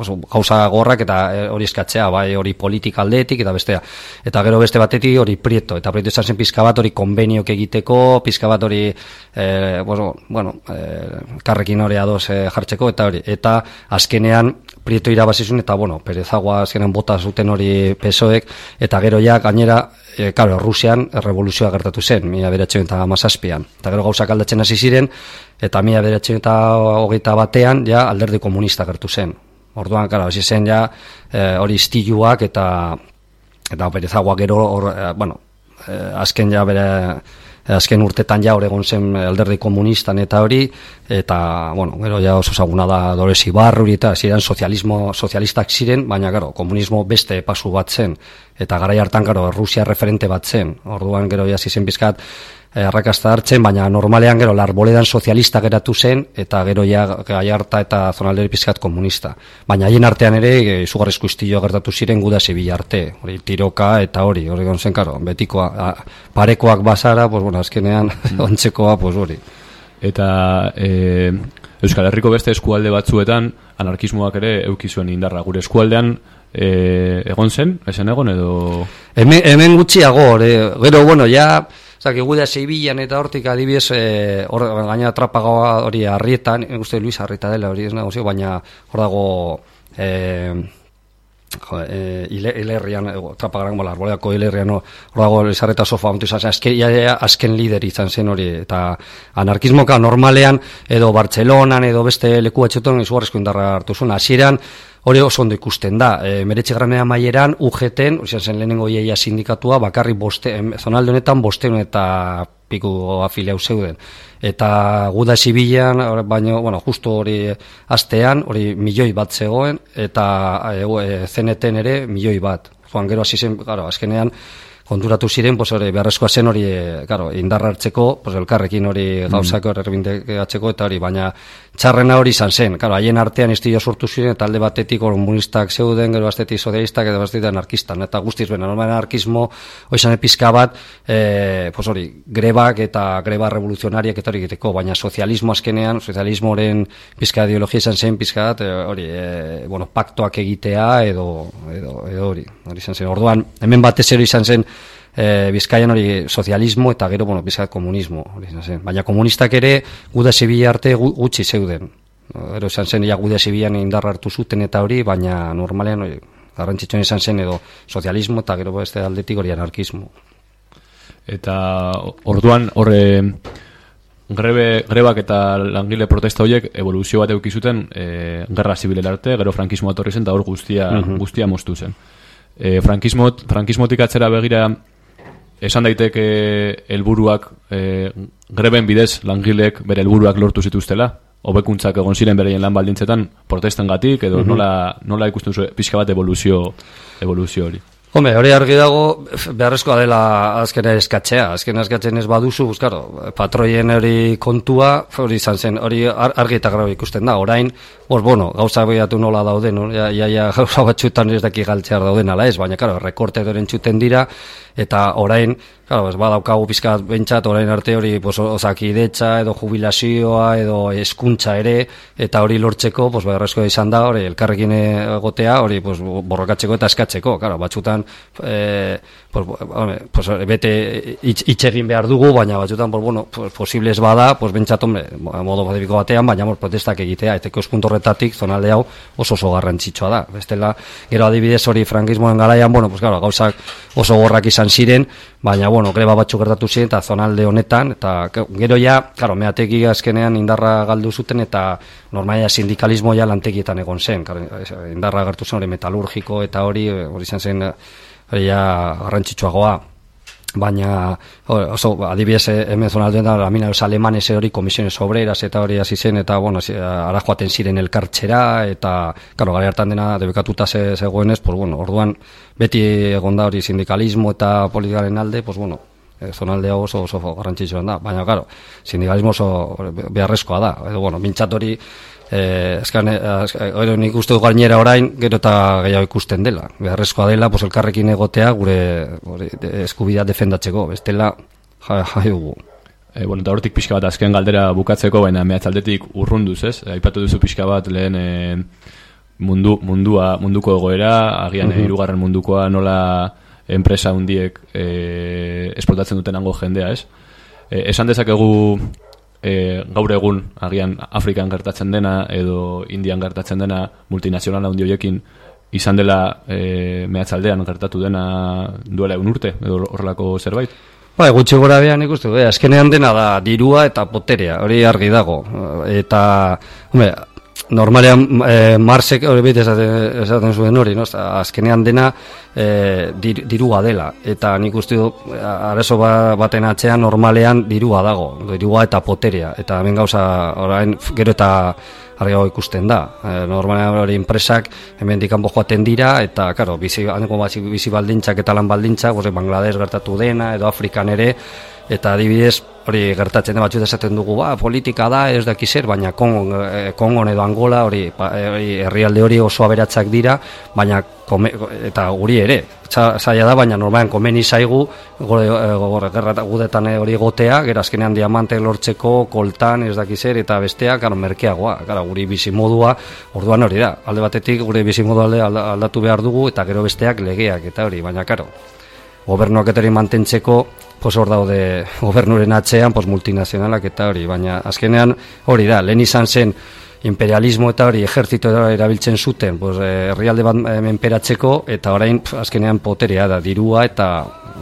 oso, gauza gorrak eta hori eskatzea, bai hori politika aldetik eta bestea. Eta gero beste batetik hori prieto, eta prieto izan zen pizka bat hori konbeniok egiteko, pizka bat hori, e, bueno, bueno e, karrekin hori ados e, jartzeko, eta hori, eta azkenean prieto irabazizun, eta bueno, perezagoa azkenean bota zuten hori pesoek, eta gero ja gainera, e, karo, Rusian revoluzioa gertatu zen, mila beratxeun eta mazazpian. Eta gero gauzak aldatzen hasi ziren, eta mila beratxeun eta hogeita batean, ja alderdi komunista gertu zen. Orduan, karo, hasi zen ja e, hori istiluak eta eta berezagoa gero, hor, e, bueno, e, azken ja bere azken urtetan ja hor egon zen alderdi komunistan eta hori, eta, bueno, gero ja oso zaguna da Dolores Ibarruri eta ziren sozialismo, sozialistak ziren, baina, gero, komunismo beste pasu bat zen, eta garai hartan, gero, Rusia referente bat zen, orduan, gero, ja, zizen bizkat, eh, arrakasta hartzen, baina normalean gero larboledan sozialista geratu zen eta gero ja gaiarta eta zonalderi pizkat komunista. Baina haien artean ere e, izugarrizko istillo gertatu ziren guda zibila arte, hori tiroka eta hori, hori egon zen karo, betikoa, a, parekoak bazara, pues bueno, azkenean ontzekoa, pues hori. Eta e, Euskal Herriko beste eskualde batzuetan anarkismoak ere eukizuen indarra. Gure eskualdean e, egon zen, esan egon edo... Hemen, hemen gutxiago, hori, gero, bueno, ja, zaki, guda Sevillan eta hortik adibidez, e, hor, gaina trapagoa hori harrietan, nik uste Luis Arrieta dela hori ez nago, baina hor dago, e, jo, e, ile, ilerrian, trapagaran, bola, arboleako ilerrian, hor dago Luis Arrieta sofa, ontu izan azken, azken lider izan zen hori, eta anarkismoka normalean, edo Bartzelonan, edo beste leku batxeton, izugarrizko indarra hartu zuen, hasieran, hori oso ondo ikusten da. E, Meretxe maieran, UGTen, zen lehenengo iaia sindikatua, bakarri boste, zonalde honetan bosteun eta piku afiliau zeuden. Eta guda zibilan, baina, bueno, justo hori astean, hori milioi bat zegoen, eta e, e, zeneten ere milioi bat. Joan gero hasi zen, claro, azkenean, konturatu ziren, pues hori beharrezkoa zen hori, eh, claro, indarra hartzeko, pues elkarrekin hori gauzak hori erbindegatzeko eta hori, baina txarrena hori izan zen. Claro, haien artean istillo sortu ziren eta alde batetik komunistak zeuden, gero bastetik sozialistak eta bastetik anarkistan. Eta guztiz bena, normal anarkismo, oizan epizka bat, eh, pues hori, grebak eta greba revoluzionariak eta hori egiteko, baina sozialismo azkenean, sozialismoren pizka ideologia izan zen pizka bat, eh, hori, eh, bueno, paktoak egitea edo, edo, edo hori, hori izan zen. Orduan, hemen batez ero izan zen, e, Bizkaian hori sozialismo eta gero, bueno, bizkat komunismo, hori zen. Baina komunistak ere guda zibila arte gu- gutxi zeuden. Gero izan zen, ja guda zibilan indarra hartu zuten eta hori, baina normalean hori, garrantzitsuen izan zen edo sozialismo eta gero beste aldetik hori anarkismo. Eta orduan horre grebe, grebak eta langile protesta horiek evoluzio bat eukizuten e, gerra zibilela arte, gero frankismoa etorri zen, eta hor guztia, Mhm. guztia moztu zen. E, frankismo, frankismotik atzera begira esan daiteke helburuak e, greben bidez langileek bere helburuak lortu zituztela, hobekuntzak egon ziren bereien lan baldintzetan protestengatik edo Mhm. nola, nola ikusten duzu pixka bat evoluzio, evoluzio hori. Hombre, hori argi dago, beharrezkoa dela azkena eskatzea. Azkena eskatzen ez baduzu, buzkaro, patroien hori kontua, hori izan zen, hori ar- argi eta grau ikusten da. Orain, bos, bueno, gauza behiatu nola dauden, no? ja, ja, ja, gauza batxutan ez daki galtzear dauden ala ez, baina, karo, rekorte doren txuten dira, eta orain, Claro, ez badaukagu pizkat bentsat orain arte hori pues, osakidetza edo jubilazioa edo eskuntza ere eta hori lortzeko pues, beharrezkoa izan da hori elkarrekin egotea hori pues, borrokatzeko eta eskatzeko claro, batzutan e, pues, hombre, pues, bete hitz hitz egin behar dugu, baina batzutan pues, bueno, pues, posible ez bada, pues, bentsat, hombre, modo pacifiko batean, baina hor protestak egitea, eta ikuspuntu horretatik zonalde hau oso oso garrantzitsua da. Bestela, gero adibidez hori frankismoen garaian, bueno, pues, claro, gauzak oso gorrak izan ziren, baina, bueno, greba batzuk gertatu ziren, eta zonalde honetan, eta gero ja, claro, meategi azkenean indarra galdu zuten, eta normalia sindikalismo ja lantegietan egon zen, indarra agertu zen hori metalurgiko, eta hori, hori izan zen, hori ja garrantzitsuagoa baina oso adibidez eh, hemen zonaldean da lamina los alemanes hori komisiones obreras eta hori hasi zen eta bueno ara joaten ziren elkartzera eta claro gara hartan dena debekatuta ze zegoenez pues bueno orduan beti egonda hori sindikalismo eta politikaren alde pues bueno eh, zonalde hau oso oso garrantzitsua da. Baina claro sindikalismo oso beharrezkoa da. Edo bueno mintzat hori Eh, eskan, eh, nik uste dut gainera orain, gero eta gehiago ikusten dela. Beharrezkoa dela, pues, elkarrekin egotea gure hori, de- eskubidea defendatzeko. Bestela, ja, ja dugu. E, bueno, eta hortik pixka bat azken galdera bukatzeko, baina mehatzaldetik urrunduz, ez? Aipatu duzu pixka bat lehen e, mundu, mundua, munduko egoera, agian mm hirugarren mundukoa nola enpresa hundiek e, esplotatzen duten hango jendea, ez? E, esan dezakegu e, gaur egun agian Afrikan gertatzen dena edo Indian gertatzen dena multinazional handi horiekin izan dela e, mehatzaldean gertatu dena duela egun urte edo horrelako zerbait? Ba, gutxi gora behan ikustu, eh, azkenean dena da dirua eta poterea, hori argi dago. Eta, hombre, normalean e, Marsek hori bete esaten, esaten zuen hori, no? Azkenean dena e, dir, dirua dela. Eta nik uste du, arazo ba, baten atzean normalean dirua dago, dirua eta poterea. Eta hemen gauza, orain, gero eta argiago ikusten da. E, normalean hori enpresak hemen dikanbo joaten dira, eta, karo, bizi, bizi, baldintzak eta lan baldintzak, Bangladesh gertatu dena, edo Afrikan ere, eta adibidez, hori gertatzen da batzuta esaten dugu, ba, politika da, ez daki zer, baina Kongon, eh, Kongon edo Angola, hori, hori herrialde hori oso aberatzak dira, baina kome, eta guri ere, zaila da, baina normalean komeni zaigu gore, eh, gore, gerra gudetan eh, hori egotea, gero azkenean diamante lortzeko, koltan, ez daki zer, eta bestea, karo, merkeagoa, karo, guri bizimodua, orduan hori da, alde batetik gure bizimodua alde alda- aldatu behar dugu, eta gero besteak legeak, eta hori, baina karo, gobernuak eta hori mantentzeko pues hor daude gobernuren atzean pues multinazionalak eta hori, baina azkenean hori da, lehen izan zen imperialismo eta hori ejertzito erabiltzen zuten pues, eh, herrialde bat eh, menperatzeko eta orain pf, azkenean poterea da, dirua eta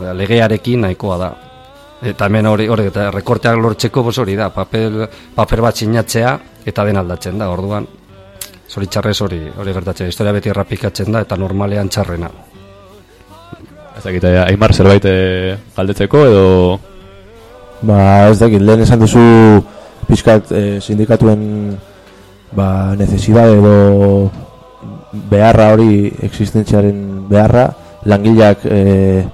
eh, legearekin nahikoa da. Eta hemen hori, hori eta rekorteak lortzeko pues hori da, papel, paper bat sinatzea eta den aldatzen da, orduan zoritxarrez hori, hori gertatzen, historia beti errapikatzen da eta normalean txarrena. Ez dakit, eh, Aimar zerbait eh, galdetzeko edo... Ba, ez dakit, lehen esan duzu pixkat eh, sindikatuen ba, necesidade edo beharra hori existentziaren beharra langileak eh,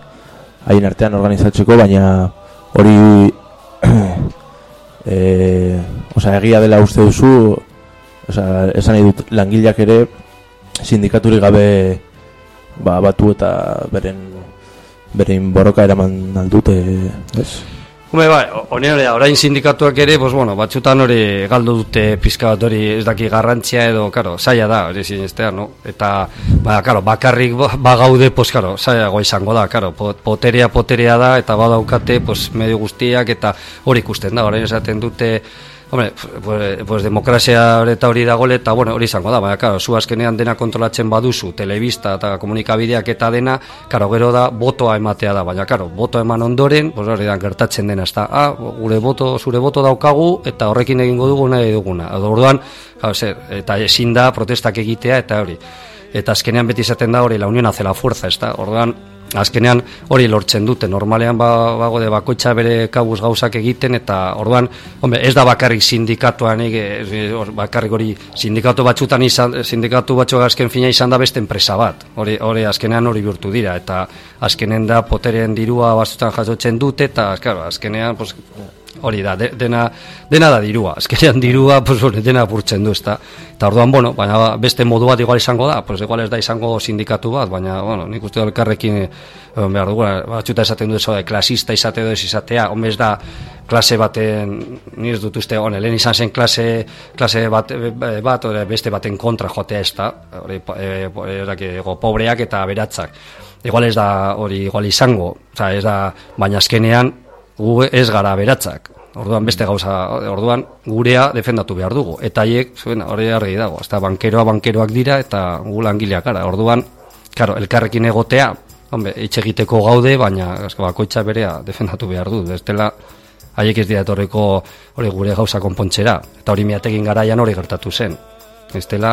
haien artean organizatzeko, baina hori eh, osea, egia dela uste duzu osea, esan nahi dut langileak ere sindikaturik gabe ba, batu eta beren beren borroka eraman aldute, ez? Hume, bai, honen orain sindikatuak ere, pues, bueno, batzutan hori galdu dute pizka bat hori ez daki garrantzia edo, karo, zaila da, hori sinestea, no? Eta, ba, karo, bakarrik ba- bagaude, pues, karo, zailago izango da, karo, po- poterea, poterea da, eta badaukate, pues, medio guztiak, eta hori ikusten da, orain esaten dute, Hombre, pues, demokrazia eta hori dagole, eta bueno, hori izango da, baina, karo, zu azkenean dena kontrolatzen baduzu, telebista eta komunikabideak eta dena, karo, gero da, botoa ematea da, baina, karo, boto eman ondoren, pues hori da, gertatzen dena, ez da, ah, gure boto, zure boto daukagu, eta horrekin egingo dugu nahi duguna. Edo, orduan, karo, zer, eta ezin da protestak egitea, eta hori. Eta azkenean beti izaten da hori, la unión hace la fuerza, ez da, orduan, azkenean hori lortzen dute, normalean ba, bago de bakoitza bere kabuz gauzak egiten, eta orduan, hombre, ez da bakarrik sindikatuan, hor, bakarrik hori sindikatu batzutan izan, sindikatu batzuk azken fina izan da beste enpresa bat, hori, hori azkenean hori bihurtu dira, eta azkenen da poteren dirua bastutan jasotzen dute, eta claro, azkenean, pues, hori da, de, dena, dena da dirua, azkenean dirua, pues, bueno, dena apurtzen du, ezta. Eta orduan, bueno, baina beste modu bat igual izango da, pues igual ez da izango sindikatu bat, baina, bueno, nik uste elkarrekin eh, behar dugu, batxuta esaten du de klasista izate edo ez izatea, homez da, klase baten, ni ez dut uste, hone, lehen izan zen klase, klase bat, bat ore, beste baten kontra joatea ez da, hori, e, ego, pobreak eta beratzak. Igual ez da hori igual izango, oza, ez da, baina azkenean gu ez gara beratzak. Orduan beste gauza, orduan gurea defendatu behar dugu. Eta haiek, zuen, hori argi dago, ezta bankeroa bankeroak dira eta gu langileak gara. Orduan, claro, elkarrekin egotea, hombre, hitz egiteko gaude, baina asko bakoitza berea defendatu behar du. Bestela haiek ez dira etorriko hori gure gauza konpontzera. Eta hori miategin garaian hori gertatu zen. Bestela,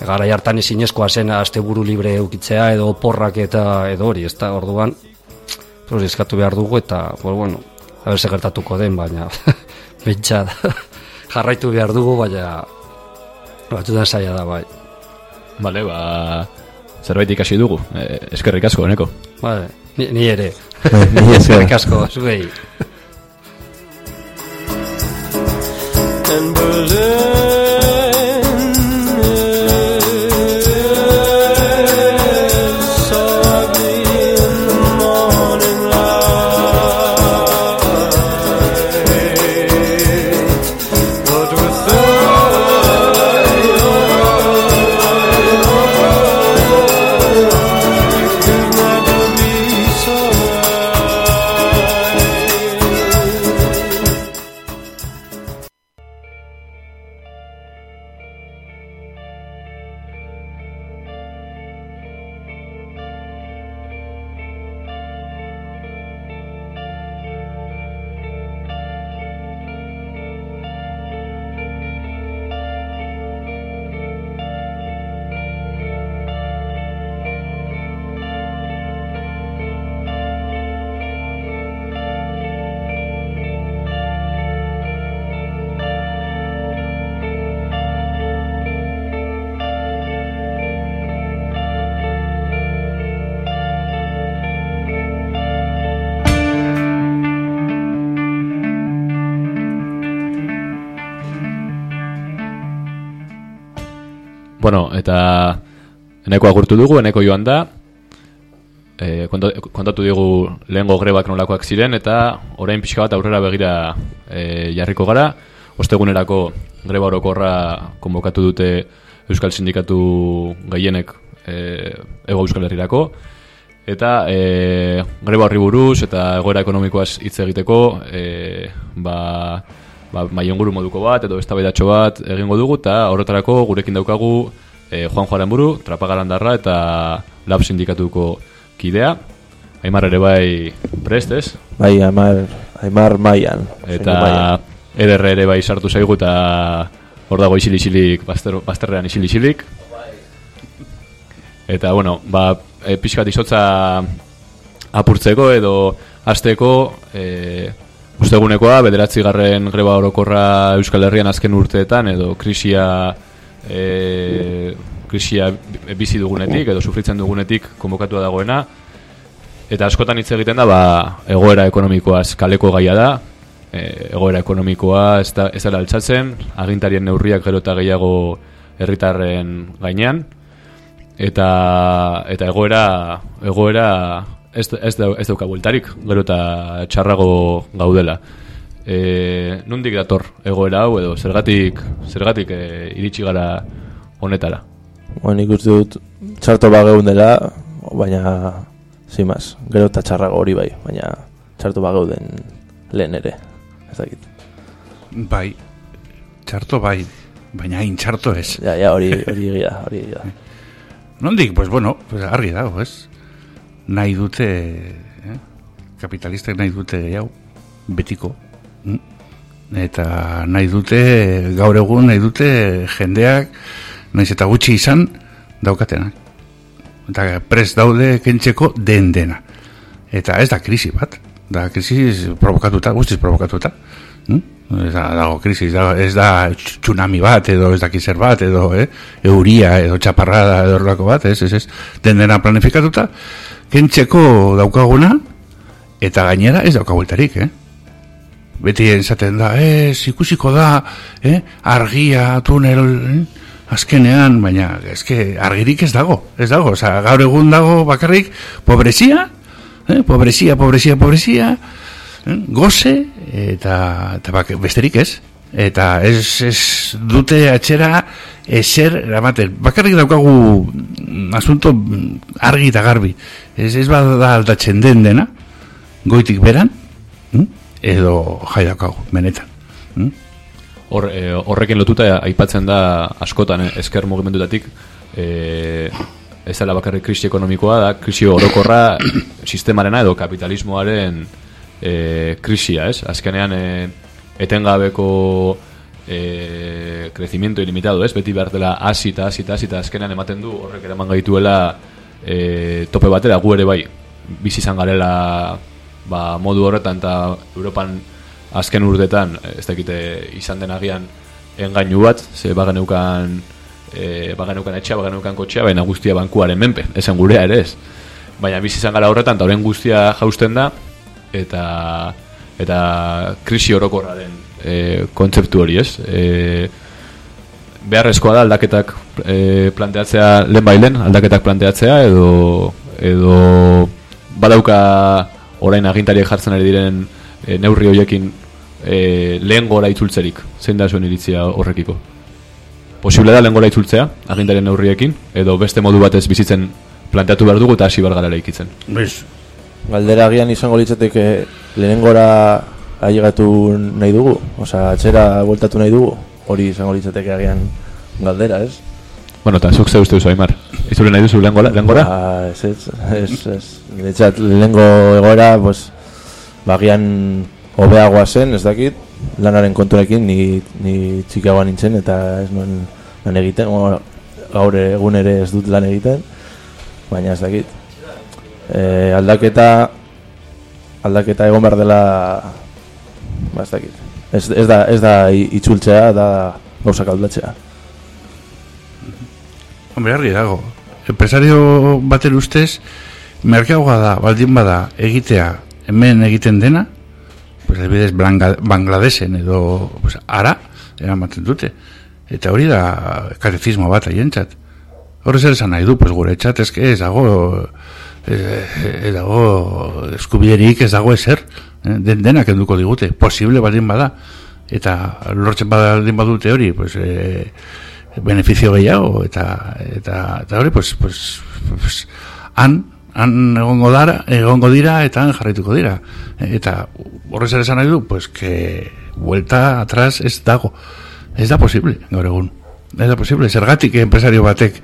garai hartan ezinezkoa zen asteburu libre eukitzea edo porrak eta edo hori, ezta orduan pues eskatu behar dugu eta pues bueno, a ver se gertatuko den, baina pentsa jarraitu behar dugu, baina batzutan saia da bai. Vale, ba zerbait ikasi dugu. Eh, eskerrik asko, neko. Vale, ni, ni ere. Ni esker. Eskerrik asko, zuei. and Berlin eta eneko agurtu dugu, eneko joan da, e, kontatu digu lehengo grebak nolakoak ziren, eta orain pixka bat aurrera begira e, jarriko gara, ostegunerako greba orokorra konbokatu dute Euskal Sindikatu gehienek e, ego Euskal Herrirako, eta e, greba horri buruz eta egoera ekonomikoaz hitz egiteko e, ba, ba, maionguru moduko bat edo eztabaidatxo bat egingo dugu eta horretarako gurekin daukagu e, Juan Joaren buru, Trapagarandarra eta Lab Sindikatuko kidea Aimar ere bai prest, ez? Bai, Aimar, Aimar Maian. Eta ederre ere bai sartu zaigu eta hor dago isil-isilik, bazter, bazterrean isil-isilik. Eta, bueno, ba, e, pixka bat izotza apurtzeko edo hasteko e, ustegunekoa, bederatzi garren greba orokorra Euskal Herrian azken urteetan edo krisia e, krisia bizi dugunetik edo sufritzen dugunetik konbokatua dagoena. Eta askotan hitz egiten da ba, egoera ekonomikoaz kaleko gaia da. E, egoera ekonomikoa ez da, ez dela altzatzen agintarien neurriak gero eta gehiago herritarren gainean. Eta eta egoera egoera ez, ez, da, ez dauka bueltarik gero eta txarrago gaudela e, nondik dator egoera hau edo zergatik zergatik e, iritsi gara honetara Bueno, nik uste dut txarto bageun dela, baina zimaz, gero eta txarrago hori bai, baina txarto bageuden lehen ere, ez dakit. Bai, txarto bai, baina hain txarto ez. Ja, ja, hori hori egia, hori egia. Nondik, pues bueno, pues argi dago, ez? Nahi dute, eh? kapitalistek nahi dute gehiago, betiko. Eta nahi dute, gaur egun nahi dute jendeak, naiz eta gutxi izan, daukatenak. Eta prest daude kentzeko den dena. Eta ez da krisi bat, da krisi provokatuta, guztiz provokatuta. Mm? Ez da, dago krisi, da, ez da tsunami bat, edo ez daki zer bat, edo eh? euria, edo txaparrada, edo horrelako bat, ez, ez, ez, den dena planifikatuta, kentzeko daukaguna, eta gainera ez daukagueltarik, eh? Beti esaten da, ez, ikusiko da, eh, argia, tunel, eh, azkenean, baina, eske, argirik ez dago, ez dago, oza, gaur egun dago bakarrik, pobrezia, eh, pobrezia, pobrezia, pobrezia, eh, goze, eta, eta bak, besterik ez, eta ez, ez dute atxera eser eramaten. Bakarrik daukagu asunto argi eta garbi. Ez, ez bada aldatzen den dena, goitik beran, edo jai daukagu, benetan. Mm? Hor, eh, horrekin lotuta aipatzen da askotan eh, esker mugimendutatik eh, ez dela bakarrik krisi ekonomikoa da, krisi orokorra sistemarena edo kapitalismoaren eh, krisia, ez? Azkenean eh, etengabeko eh, crecimiento ilimitado, ez? Beti behar dela hasi eta hasi eta hasi eta azkenean ematen du horrek eraman gaituela eh, tope batera gu ere bai bizi izan garela ba, modu horretan eta Europan azken urtetan ez dakite izan den agian engainu bat, ze bageneukan e, bageneukan etxea, bageneukan kotxea, baina guztia bankuaren menpe, esan gurea ere ez. Baina bizi izan gara horretan, eta horren guztia jausten da, eta eta krisi orokorraren e, kontzeptu hori ez. E, beharrezkoa da aldaketak e, planteatzea lehen bailen, aldaketak planteatzea, edo, edo badauka orain agintariek jartzen ari diren e, neurri horiekin e, lehen gora itzultzerik, zein da zuen iritzia horrekiko? Posible da lehen gora itzultzea, agintarien neurriekin, edo beste modu batez bizitzen planteatu behar dugu eta hasi bargara ikitzen. Bez, Galdera agian izango litzateke lehenengora ailegatu nahi dugu, osea, atxera bueltatu nahi dugu, hori izango litzateke agian galdera, ez? Bueno, eta zuk ze uste duzu, Aimar? Izure nahi duzu lehen gora? Lehen gora? Ba, ez, ez, ez, ez. Niretzat, lehenengo egoera, pues, bagian hobeagoa zen, ez dakit, lanaren konturekin, ni, ni txikiagoa nintzen, eta ez nuen lan egiten, bueno, gaur egun ere ez dut lan egiten, baina ez dakit. E, aldaketa, aldaketa egon behar dela, ba, ez dakit. Ez, ez da, ez da itzultzea, da gauzak aldatzea. Hombre, argi dago. Empresario baten ustez, merkagoa da, baldin bada, egitea, hemen egiten dena, pues adibidez Bangladesen edo pues, ara, eramaten dute. Eta hori da katezismo bat haientzat. Horrez ere esan nahi du, pues gure txat, eske ez dago, ez, ez dago eskubiderik, ez dago ezer, eh, den, denak enduko digute, posible baldin bada. Eta lortzen baldin badute hori, pues, eh, beneficio gehiago eta eta eta hori pues pues pues han han egongo dara egongo dira eta han jarraituko dira. Eta horrez ere esan nahi du pues que vuelta atrás ez dago. Ez da posible gaur egun. Ez da posible. Zergatik enpresario batek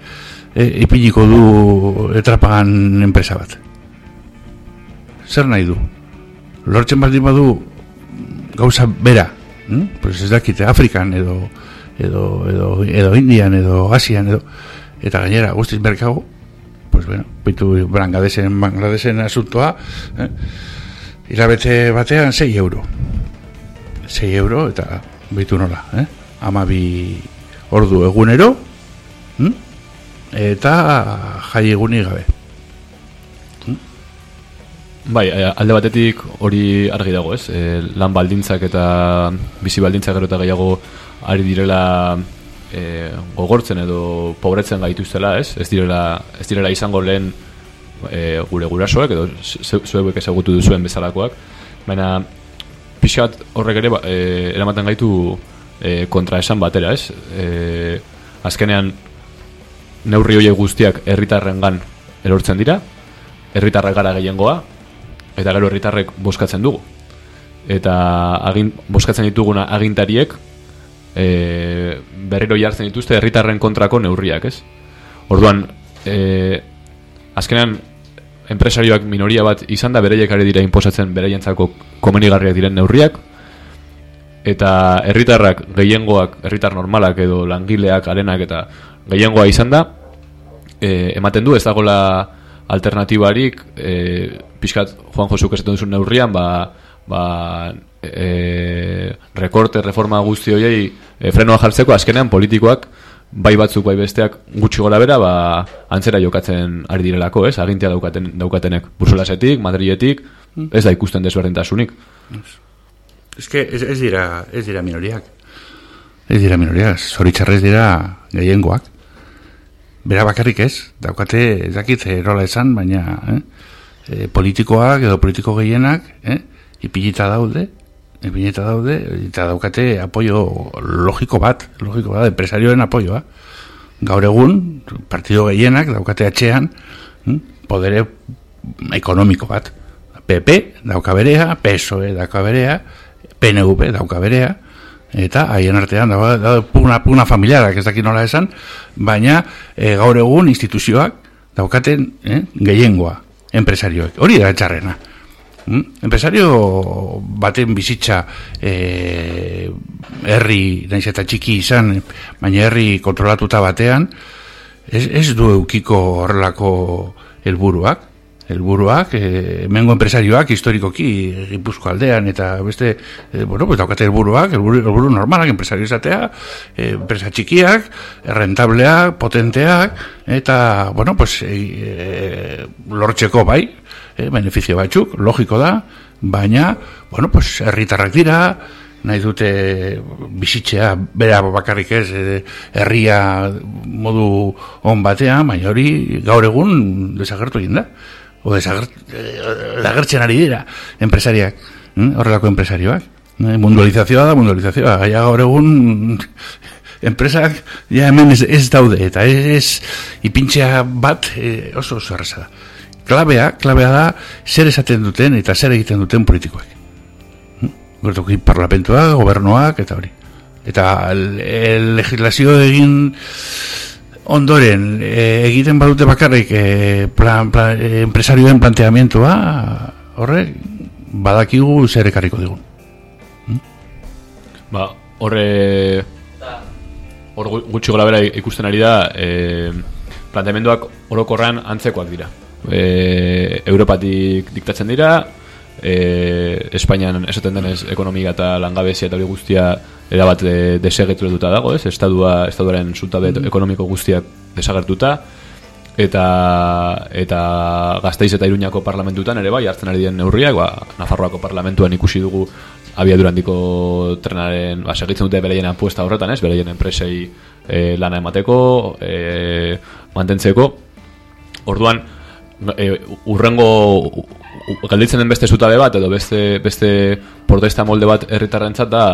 e, ipiniko du etrapagan enpresa bat. Zer nahi du? Lortzen baldin badu gauza bera hm? pues ez dakite Afrikan edo edo, edo, edo Indian edo Asian edo eta gainera guztiz merkago pues bueno, bitu Bangladesen Bangladesen asuntoa eh? hilabete batean 6 euro 6 euro eta bitu nola eh? amabi ordu egunero hm? eta jai egunik gabe Bai, eh, alde batetik hori argi dago, ez? E, lan baldintzak eta bizi baldintzak gero eta gehiago ari direla e, gogortzen edo pobretzen gaituztela, ez? Ez direla, ez direla izango lehen e, gure gurasoek edo zuek ezagutu duzuen bezalakoak, baina pixat horrek ere e, eramaten gaitu e, kontra esan batera, ez? E, azkenean neurri horiek guztiak herritarrengan erortzen dira, herritarrak gara gehiengoa, eta gero herritarrek boskatzen dugu. Eta agin, boskatzen dituguna agintariek e, berriro jartzen dituzte herritarren kontrako neurriak, ez? Orduan, e, azkenean enpresarioak minoria bat izan da bereiek ari dira inposatzen bereientzako komenigarriak diren neurriak eta herritarrak gehiengoak, herritar normalak edo langileak, arenak eta gehiengoa izan da e, ematen du ez dagoela alternatibarik e, pixkat Juan Josuk esaten duzun neurrian ba, ba, e, rekorte, reforma guzti horiei e, frenoa jartzeko azkenean politikoak bai batzuk bai besteak gutxi gora bera ba, antzera jokatzen ari direlako, ez? Agintea daukaten, daukatenek Brusselasetik, Madriletik, ez da ikusten desberdintasunik. eske ez, ez dira, ez dira minoriak. Ez dira minoriak, zoritxarrez dira gehiengoak. Bera bakarrik ez, daukate, ez dakit erola esan, baina eh? e, politikoak edo politiko gehienak, eh? ipilita daude, ipilita daude, eta daukate apoio logiko bat, logiko bat, empresarioen apoioa. Gaur egun, partido gehienak daukate atxean, hm? podere ekonomiko bat. PP dauka berea, PSOE dauka berea, PNV dauka berea, eta haien artean dago, dago pugna, pugna familiarak ez dakit nola esan, baina e, gaur egun instituzioak daukaten eh, gehiengoa, enpresarioek. Hori da txarrena. Mm? Enpresario baten bizitza e, herri, naiz eta txiki izan, baina herri kontrolatuta batean, ez, ez du eukiko horrelako helburuak helburuak, e, mengo enpresarioak historikoki Gipuzko aldean eta beste, e, bueno, pues daukate helburuak, helburu, normalak enpresario izatea, e, enpresa txikiak, rentableak, potenteak eta, bueno, pues e, e, lortzeko bai, e, beneficio batzuk, logiko da, baina, bueno, pues herritarrak dira, nahi dute bizitzea bera bakarrik ez e, herria modu on batean, baina hori gaur egun desagertu egin da o desagertzen ari dira enpresariak, hm? horrelako enpresarioak. Eh, mundualizazioa da, mundualizazioa. Gaia gaur egun enpresak ja hemen ez, ez daude, eta ez, ez ipintxea bat eh, oso oso erraza da. Klabea, klabea da zer esaten duten eta zer egiten duten politikoak. Hm? Gertuki parlamentoak, gobernoak, eta hori. Eta legislazio egin ondoren e, egiten badute bakarrik e, plan, plan, e, enpresarioen planteamientua horre badakigu zer ekarriko digun hmm? ba horre hor gutxi gola bera ikusten ari da e, planteamenduak orokorran antzekoak dira e, Europatik diktatzen dira e, Espainian esaten denez ekonomia eta langabezia eta hori guztia erabat de, desegeturetuta dago, ez? Estadua, estaduaren zutabe mm ekonomiko guztiak desagertuta eta eta Gasteiz eta Iruñako parlamentutan ere bai hartzen ari den neurriak, ba, Nafarroako parlamentuan ikusi dugu abiadurandiko trenaren, ba, segitzen dute beraien apuesta horretan, ez? Beraien enpresei e, lana emateko, e, mantentzeko. Orduan, e, urrengo galditzen den beste zutabe bat edo beste beste protesta molde bat herritarrentzat da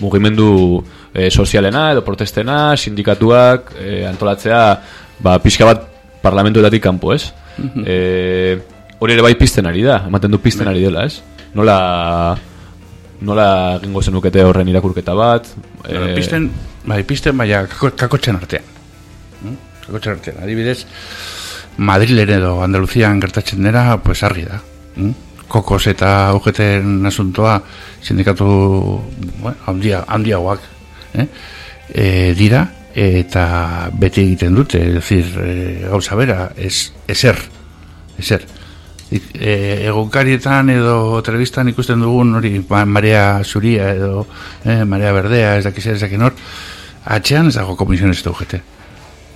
mugimendu e, sozialena edo protestena, sindikatuak e, antolatzea, ba pixka bat parlamentuetatik kanpo, ez? e, hori ere bai pizten ari da, ematen du pizten ari dela, ez? Nola nola egingo zenukete horren irakurketa bat? E, pizten, bai, pizten baina kakotzen artean. Hm? Kakotzen artean, adibidez, Madrilen edo Andaluzian gertatzen dira, pues argi da. Mm? Kokos eta ugeten asuntoa sindikatu bueno, handia, handiagoak eh? e, dira eta beti egiten dute, decir, e, gauza bera, es, eser, eser. E, egunkarietan edo telebistan ikusten dugun hori marea zuria edo eh, marea berdea, ez dakiz ez dakin hor, atxean ez dago komisiones eta ugete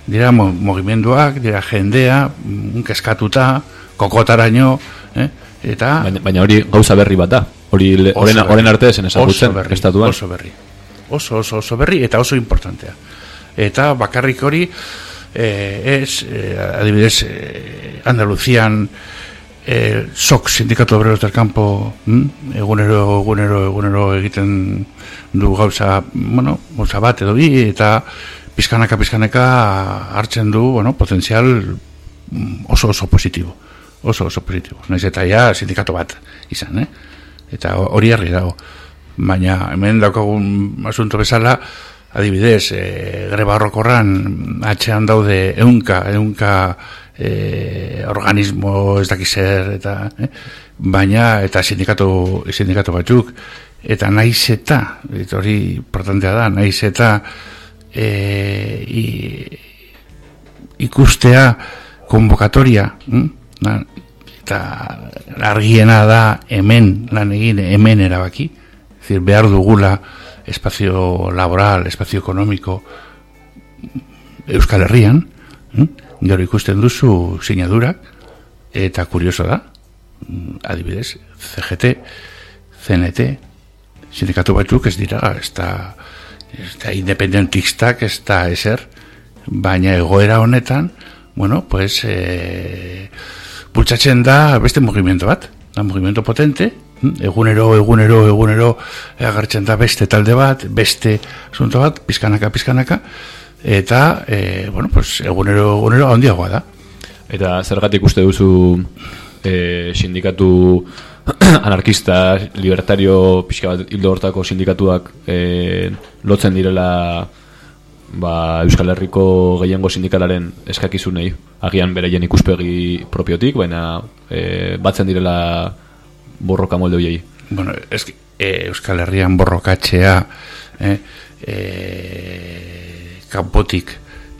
dira mogimenduak, dira jendea, mm, keskatuta, kokotaraino, eh? eta... Baina, baina hori gauza berri bat da, hori horren arte esen ezagutzen estatuan. Oso berri, oso, oso, oso berri, eta oso importantea. Eta bakarrik hori, eh, ez, eh, adibidez, eh, Andaluzian, eh, SOC, Sindikatu Obreros del Campo, hm? egunero, egunero, egunero egiten du gauza, bueno, gauza bat edo bi, eta pizkanaka pizkanaka hartzen du, bueno, potenzial mm, oso oso positibo. Oso oso positibo. Naiz eta ja sindikato bat izan, eh? Eta hori herri dago. Baina hemen daukagun asunto bezala, adibidez, e, greba horrokorran atxean daude eunka, eunka e, organismo ez dakizer, eta, eh? baina eta sindikatu, sindikatu batzuk, eta naiz eta, eta hori importantea da, naiz eta, e, i, ikustea konvokatoria hm? eta argiena da hemen lan egin hemen erabaki decir, behar dugula espazio laboral, espazio ekonomiko Euskal Herrian hm? gero ikusten duzu sinadurak eta kurioso da hm, adibidez CGT, CNT sindikatu batzuk ez dira, ez da, ez da independentistak, ez da ezer, baina egoera honetan, bueno, pues, e, bultzatzen da beste mugimendu bat, da mugimendu potente, hm, egunero, egunero, egunero, agertzen da beste talde bat, beste asunto bat, pizkanaka, pizkanaka, eta, e, bueno, pues, egunero, egunero, handiagoa da. Eta zergatik uste duzu e, sindikatu anarkista, libertario, pixka bat hildo hortako sindikatuak e, lotzen direla ba, Euskal Herriko gehiengo sindikalaren eskakizunei, agian beraien ikuspegi propiotik, baina e, batzen direla borroka molde hoiei. Bueno, que, e, Euskal Herrian borrokatzea eh, e, kanpotik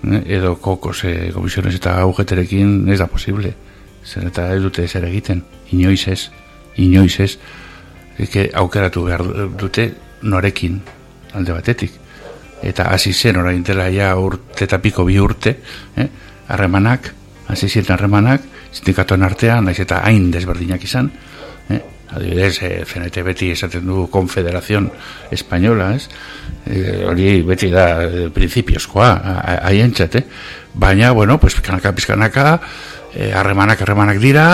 eh, edo kokos e, eta augeterekin ez da posible. Zer eta ez dute zer egiten, inoiz ez, inoiz ez. Eke aukeratu behar dute norekin alde batetik. Eta hasi zen orain dela ja urte eta piko bi urte, eh, harremanak, hasi ziren harremanak, sindikatuen artean, naiz eta hain desberdinak izan, eh, adibidez, eh, CNT beti esaten du Confederación Española, ez? Eh, hori beti da eh, principiozkoa, haientzat, eh? Baina, bueno, pues, pizkanaka, pizkanaka, eh, harremanak, harremanak dira,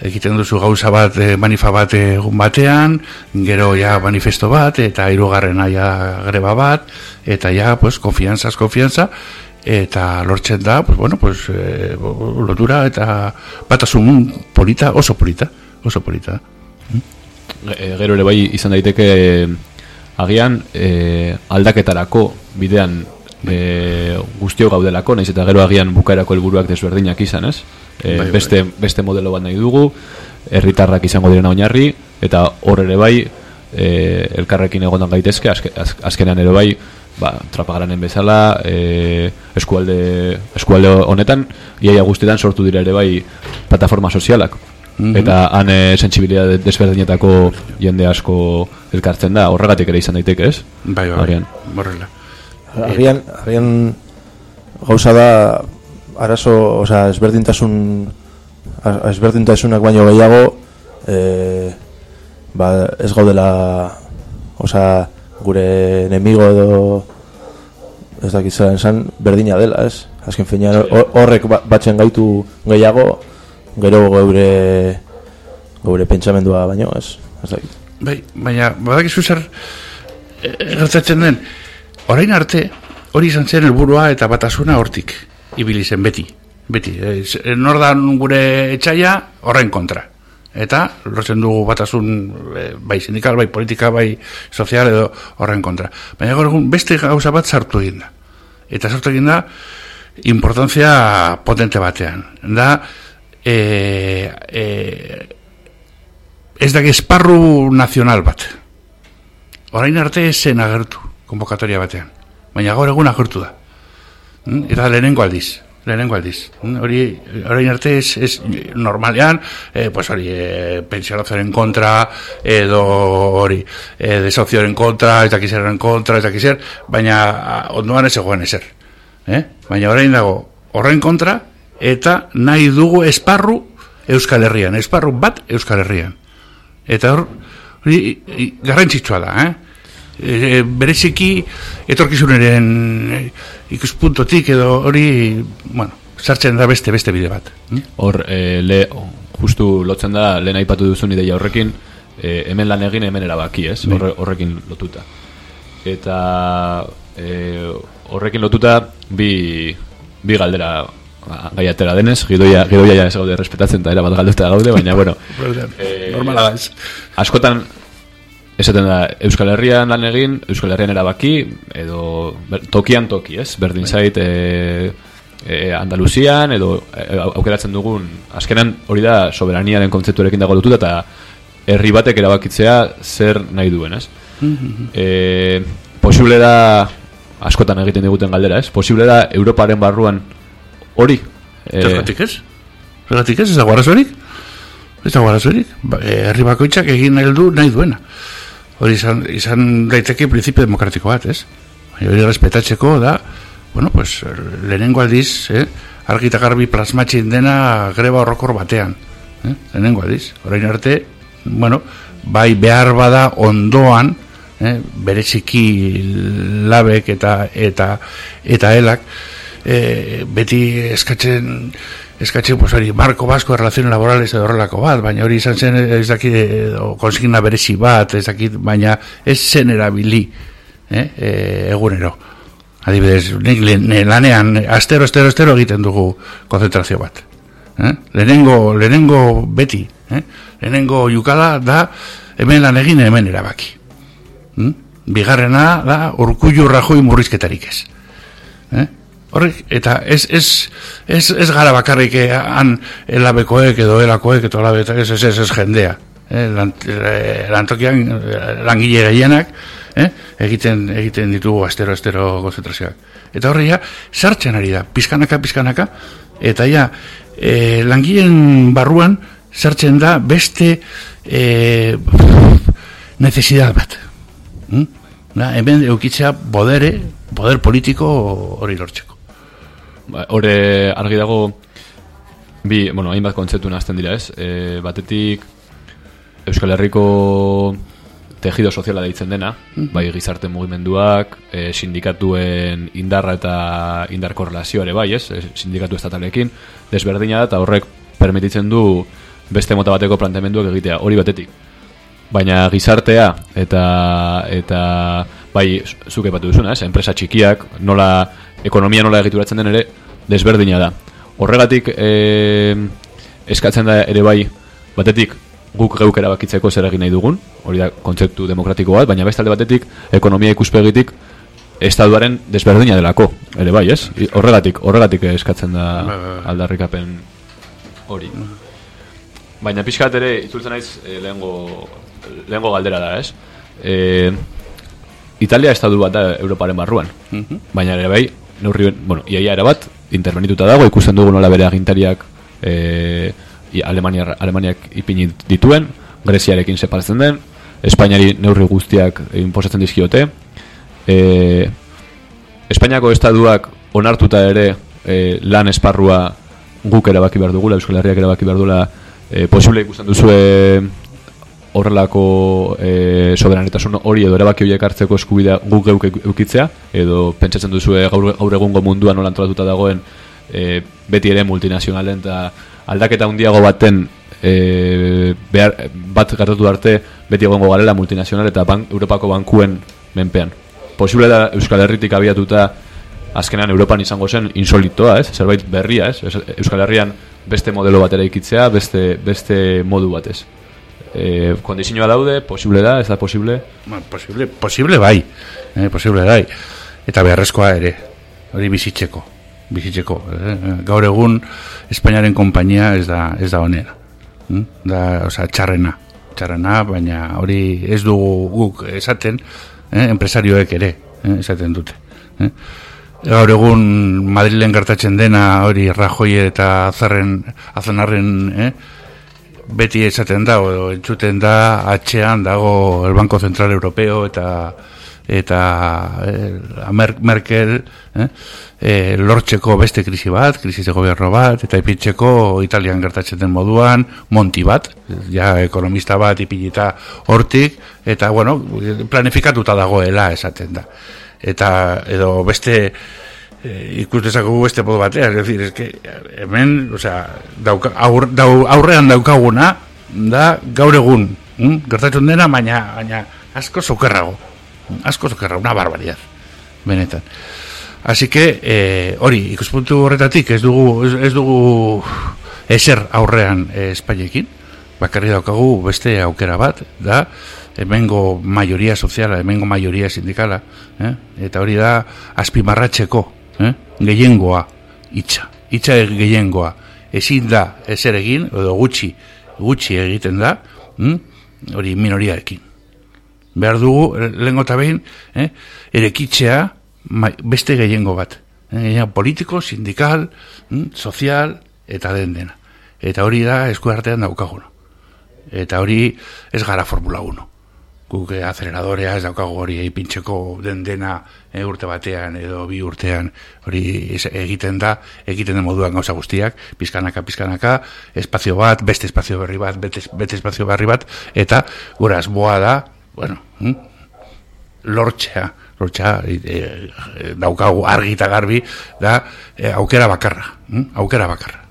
egiten duzu gauza bat, eh, manifa bat egun batean, gero ja manifesto bat, eta hirugarrena ja greba bat, eta ja, pues, konfianzaz, konfianza, eta lortzen da, pues, bueno, pues, eh, lotura, eta batasun polita, oso polita, oso polita. E, gero ere bai izan daiteke e, agian e, aldaketarako bidean e, guztio gaudelako, naiz eta gero agian bukaerako helburuak desberdinak izan, ez? E, Bai, bai. beste, beste modelo bat nahi dugu, herritarrak izango direna oinarri, eta hor ere bai e, elkarrekin egonan gaitezke, azke, az, azkenean ere bai, ba, trapagaranen bezala, e, eskualde, eskualde honetan, iaia guztietan sortu dira ere bai plataforma sozialak. Mhm. Eta han e, sensibilidade desberdinetako jende asko elkartzen da, horregatik ere izan daiteke, ez? Bai, bai, Agian. horrela. Agian, agian gauza da arazo, osea, ezberdintasun ezberdintasunak baino gehiago eh, ba, ez gaudela osea, gure enemigo edo ez dakit zelan esan, berdina dela, ez? Azken finean hor- horrek ba- batzen gaitu gehiago gero geure geure pentsamendua baino, ez? Ez dakit. Bai, baina, badakizu zer eh, gertatzen den, orain arte, hori izan zen helburua eta batasuna hortik, ibili zen beti, beti, eh, z- eh, nor da gure etxaia horren kontra. Eta lortzen dugu batasun eh, bai sindikal, bai politika, bai sozial edo horren kontra. Baina gaur egun beste gauza bat sartu egin da. Eta sartu egin da importantzia potente batean. Da, e, e, ez da esparru nazional bat. Orain arte ez zen agertu, konvokatoria batean. Baina gaur egun agertu da. Mm, Eta lehenengo aldiz. Lehenengo aldiz. Mm, Hori, orain arte ez, ez normalean, eh, pues hori, eh, pensionazioaren kontra, edo hori, eh, desozioaren kontra, eta kizerren kontra, eta kizer, baina ondoan ez egoen ezer. Eh? Baina orain dago, horren kontra, eta nahi dugu esparru Euskal Herrian, esparru bat Euskal Herrian. Eta hor, hori garrantzitsua da, eh? E, bereziki etorkizuneren e, ikuspuntotik edo hori, bueno, sartzen da beste beste bide bat. hm? Hor, e, le, justu lotzen da, lehen aipatu duzun ideia horrekin, e, hemen lan egin, hemen erabaki, ez? Bai. Horre, horrekin lotuta. Eta e, horrekin lotuta, bi, bi galdera ba, gai atera denez, gidoia, gidoia ja ez gaude respetatzen eta erabat galduta gaude, baina, bueno, Eh, Normala askotan esaten da Euskal Herrian lan egin, Euskal Herrian erabaki edo ber- tokian toki, ez? Berdin zait e, e, Andaluzian edo e, au- aukeratzen dugun azkenan hori da soberaniaren kontzeptuarekin dago lotuta eta herri batek erabakitzea zer nahi duen, ez? E, posible da askotan egiten diguten galdera, ez? Posible da Europaren barruan hori e, Zergatik ez? Zergatik ez, ez dago arazorik? Ez dago arazorik? Ba, herri bakoitzak egin nahi du nahi duena. Hori izan, izan daiteke principio demokratiko bat, ez? Baina hori respetatzeko da, bueno, pues, lehenengo aldiz, eh? argi eta garbi plasmatzen dena greba horrokor batean. Eh? Lehenengo aldiz. Orain arte, bueno, bai behar bada ondoan, eh, bereziki labek eta eta eta elak eh, beti eskatzen eskatzen pues hori marko basko de relaciones laborales edo horrelako bat, baina hori izan zen ez dakit edo konsigna berezi bat, ez dakit, baina ez zen erabili eh, eh, egunero. Adibidez, nik lanean astero, astero, astero egiten dugu konzentrazio bat. Eh? Lehenengo, lehenengo beti, eh? lehenengo jukala da hemen lan egin hemen erabaki. Mm? Bigarrena da urkullu rajoi murrizketarik ez. Horrek, eta ez, ez, ez, ez gara bakarrik eh, han elabekoek edo elakoek edo elabetak ez, ez, ez, ez jendea. Eh? Lan, eh, lantokian eh, langile gehienak eh? egiten, egiten ditugu astero astero konzentrazioak. Eta horre ja, sartzen ari da, pizkanaka, pizkanaka, eta ja, eh, langileen barruan sartzen da beste eh, necesidad bat. Mm? Da, hemen eukitzea bodere, poder politiko hori lortzeko. Ba, Hore argi dago bi, bueno, hainbat kontzeptu nazten dira, ez? E, batetik Euskal Herriko tejido soziala deitzen dena, Mhm. bai gizarte mugimenduak, e, sindikatuen indarra eta indar korrelazioa ere bai, ez? E, sindikatu estatalekin, desberdina da eta horrek permititzen du beste mota bateko planteamenduak egitea, hori batetik. Baina gizartea eta eta bai zuk epatu duzuna, ez? Enpresa txikiak, nola ekonomia nola egituratzen den ere desberdina da. Horregatik e, eskatzen da ere bai batetik guk geuk erabakitzeko zer egin nahi dugun, hori da kontzeptu demokratiko bat, baina beste alde batetik ekonomia ikuspegitik estatuaren desberdina delako, ere bai, ez? Horregatik, horregatik eskatzen da Bai, bai, bai. aldarrikapen hori. Baina pixkat ere, itzultzen naiz eh, lehengo, lehengo galdera da, ez? E, Italia estatu bat da Europaren barruan. Mhm. Baina ere bai, neurri, bueno, iaia era bat, intervenituta dago, ikusten dugu nola bere agintariak e, Alemania, Alemaniak ipini dituen, Greziarekin separatzen den, Espainiari neurri guztiak inposatzen dizkiote, e, Espainiako estatuak onartuta ere e, lan esparrua guk erabaki behar dugula, Euskal Herriak erabaki behar dugula, e, posible ikusten duzue horrelako e, soberanetasun hori edo erabaki horiek hartzeko eskubidea guk geuk euk- eukitzea edo pentsatzen duzue gaur, gaur egungo munduan nola antolatuta dagoen e, beti ere multinazionalen eta aldaketa handiago baten e, behar, bat gertatu arte beti egongo garela multinazional eta bank, Europako bankuen menpean. Posible da Euskal Herritik abiatuta azkenean Europan izango zen insolitoa, ez? Zerbait berria? Ez- Euskal Herrian beste modelo batera ikitzea, beste, beste modu batez. E, kondizioa daude, posible da, ez da posible? Ba, posible, posible bai, eh, posible bai. Eta beharrezkoa ere, hori bizitzeko, bizitzeko. Eh? Gaur egun Espainiaren konpainia ez da ez da onera. Mm? Da, osea, txarrena, txarrena, baina hori ez dugu guk esaten, eh? enpresarioek ere eh? esaten dute. Eh? Gaur egun Madrilen gertatzen dena hori Rajoy eta Azarren Azanarren eh? Beti esaten da edo entzuten da atxean dago el Banco Central Europeo eta eta eh, Mer Merkel eh, eh, lortzeko beste krisi bat, krisi de gobierno bat, eta ipintzeko Italian gertatzen den moduan, monti bat, ja ekonomista bat ipinita hortik, eta bueno, planifikatuta dagoela esaten da. Eta edo beste eh, ikus dezakugu beste modu batean, es decir, es que hemen, o sea, dauka, aur, dau, aurrean daukaguna da gaur egun, hm? gertatzen dena, baina, baina asko zokerrago, asko zokerrago, una barbaridad, benetan. Así que, eh, hori, ikuspuntu horretatik ez dugu, ez, ez dugu eser aurrean eh, Espainekin, bakarri daukagu beste aukera bat, da, hemengo mayoría soziala, hemengo mayoría sindikala, eh? eta hori da azpimarratzeko, eh? gehiengoa, hitza, hitza gehiengoa, ezin da ezer egin, edo gutxi, gutxi egiten da, hm? hori minoriarekin. Behar dugu, lehengo eta behin, eh? erekitzea beste gehiengo bat. Eh? Politiko, sindikal, hm? sozial, eta den dena. Eta hori da eskuartean daukaguna. Eta hori ez gara Formula 1. Guk eh, aceleradorea ez daukagu hori eipintzeko den dena eh, urte batean edo bi urtean hori egiten da, egiten den moduan gauza guztiak, pizkanaka, pizkanaka, espazio bat, beste espazio berri bat, beste, beste espazio berri bat, eta gure asmoa da, bueno, hm? lortzea, lortzea, e, e, daukagu argi eta garbi, da e, aukera bakarra, hm? aukera bakarra.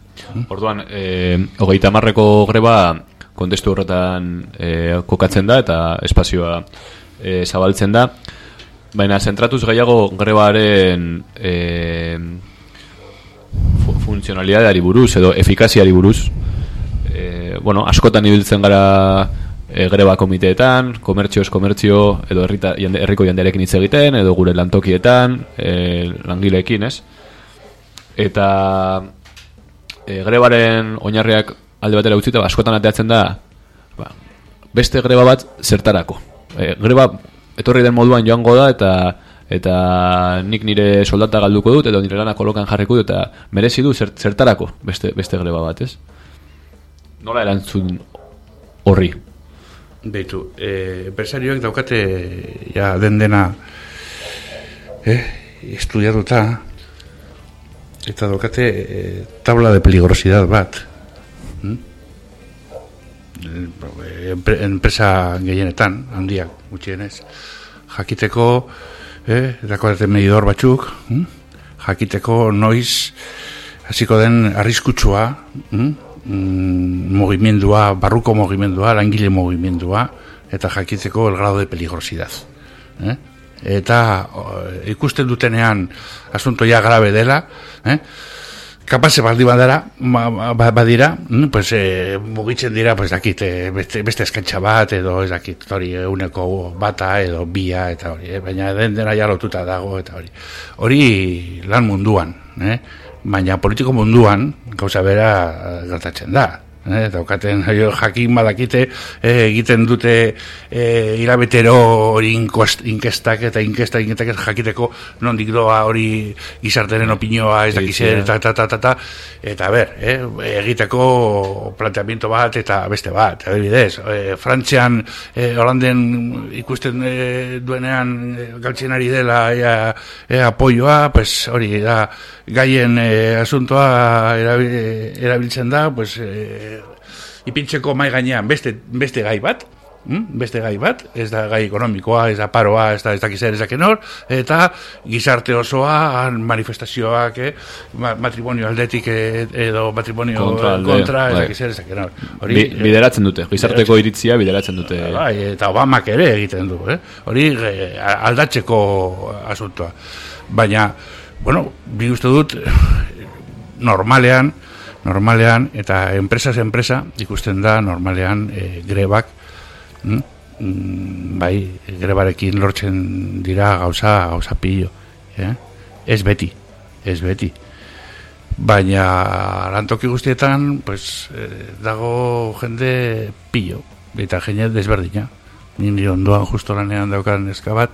Orduan, eh, hogeita marreko greba kontestu horretan eh, kokatzen da eta espazioa eh, zabaltzen da. Baina zentratuz gehiago grebaren eh, fu funtzionalidadeari buruz edo efikaziari buruz. Eh, bueno, askotan ibiltzen gara eh, greba komiteetan, komertzio ez komertzio edo herrita, jende, herriko jendearekin hitz egiten edo gure lantokietan, eh, langileekin, ez? Eta e, grebaren oinarriak alde batera utzita, ba, askotan ateatzen da ba, beste greba bat zertarako. E, greba etorri den moduan joango da eta eta nik nire soldata galduko dut edo nire lana kolokan jarriko dut eta merezi du zer, zertarako beste, beste greba bat, ez? Nola erantzun horri? Beitu, eh, empresarioek daukate ja den dena eh, estudiatuta eta daukate eh, tabla de peligrosidad bat enpresa gehienetan handiak gutxienez jakiteko eh, daukate medidor batzuk hm? jakiteko noiz hasiko den arriskutsua hm? mm, mugimendua, barruko mugimendua, langile mugimendua, eta jakitzeko el grado de peligrosidad. Eh? Eta o, ikusten dutenean asuntoia grabe dela, eh? Kapase baldi badara, ba, ba, badira, mm, pues, eh, mugitzen dira, pues, dakit, eh, beste, beste eskantxa bat, edo ez dakit, hori, uneko bata, edo bia, eta hori, eh? baina den dena ja lotuta dago, eta hori. Hori lan munduan, eh? baina politiko munduan gauza bera eh, gertatzen da. Eh, daukaten jo, jakin badakite eh, egiten dute eh, hilabetero hori inkestak eta inkesta inkestak jakiteko nondik doa hori gizarteren opinioa ez dakiz Iritzia. eta ta, ta, ta, ta, eta ber, eh, egiteko planteamiento bat eta beste bat, adibidez, eh, Frantzian eh, Holanden ikusten eh, duenean eh, galtzen ari dela ea, ea apoioa, pues hori da gaien eh, asuntoa erabil, erabiltzen da, pues eh, ipintzeko mai gainean beste, beste gai bat, hm? beste gai bat, ez da gai ekonomikoa, ez da paroa, ez da ez dakiz ere, ez dakin hor, eta gizarte osoa manifestazioak, eh? Ma- matrimonio aldetik eh, edo matrimonio Kontra kontra, alde, kontra ez bai. dakiz ere, ez dakin hor. Bi, bideratzen dute, gizarteko iritzia bideratzen dute. Bai, eta Obamak ere egiten du, eh? Hori eh, aldatzeko asuntoa. Baina, bueno, bi uste dut normalean, normalean eta enpresas enpresa ikusten da normalean eh, grebak mm? Mm, bai, grebarekin lortzen dira gauza, gauza pillo, eh? Ez beti, ez beti. Baina lantoki guztietan, pues, eh, dago jende pillo, eta jende desberdina. Ni ondoan justo lanean daukan neska bat,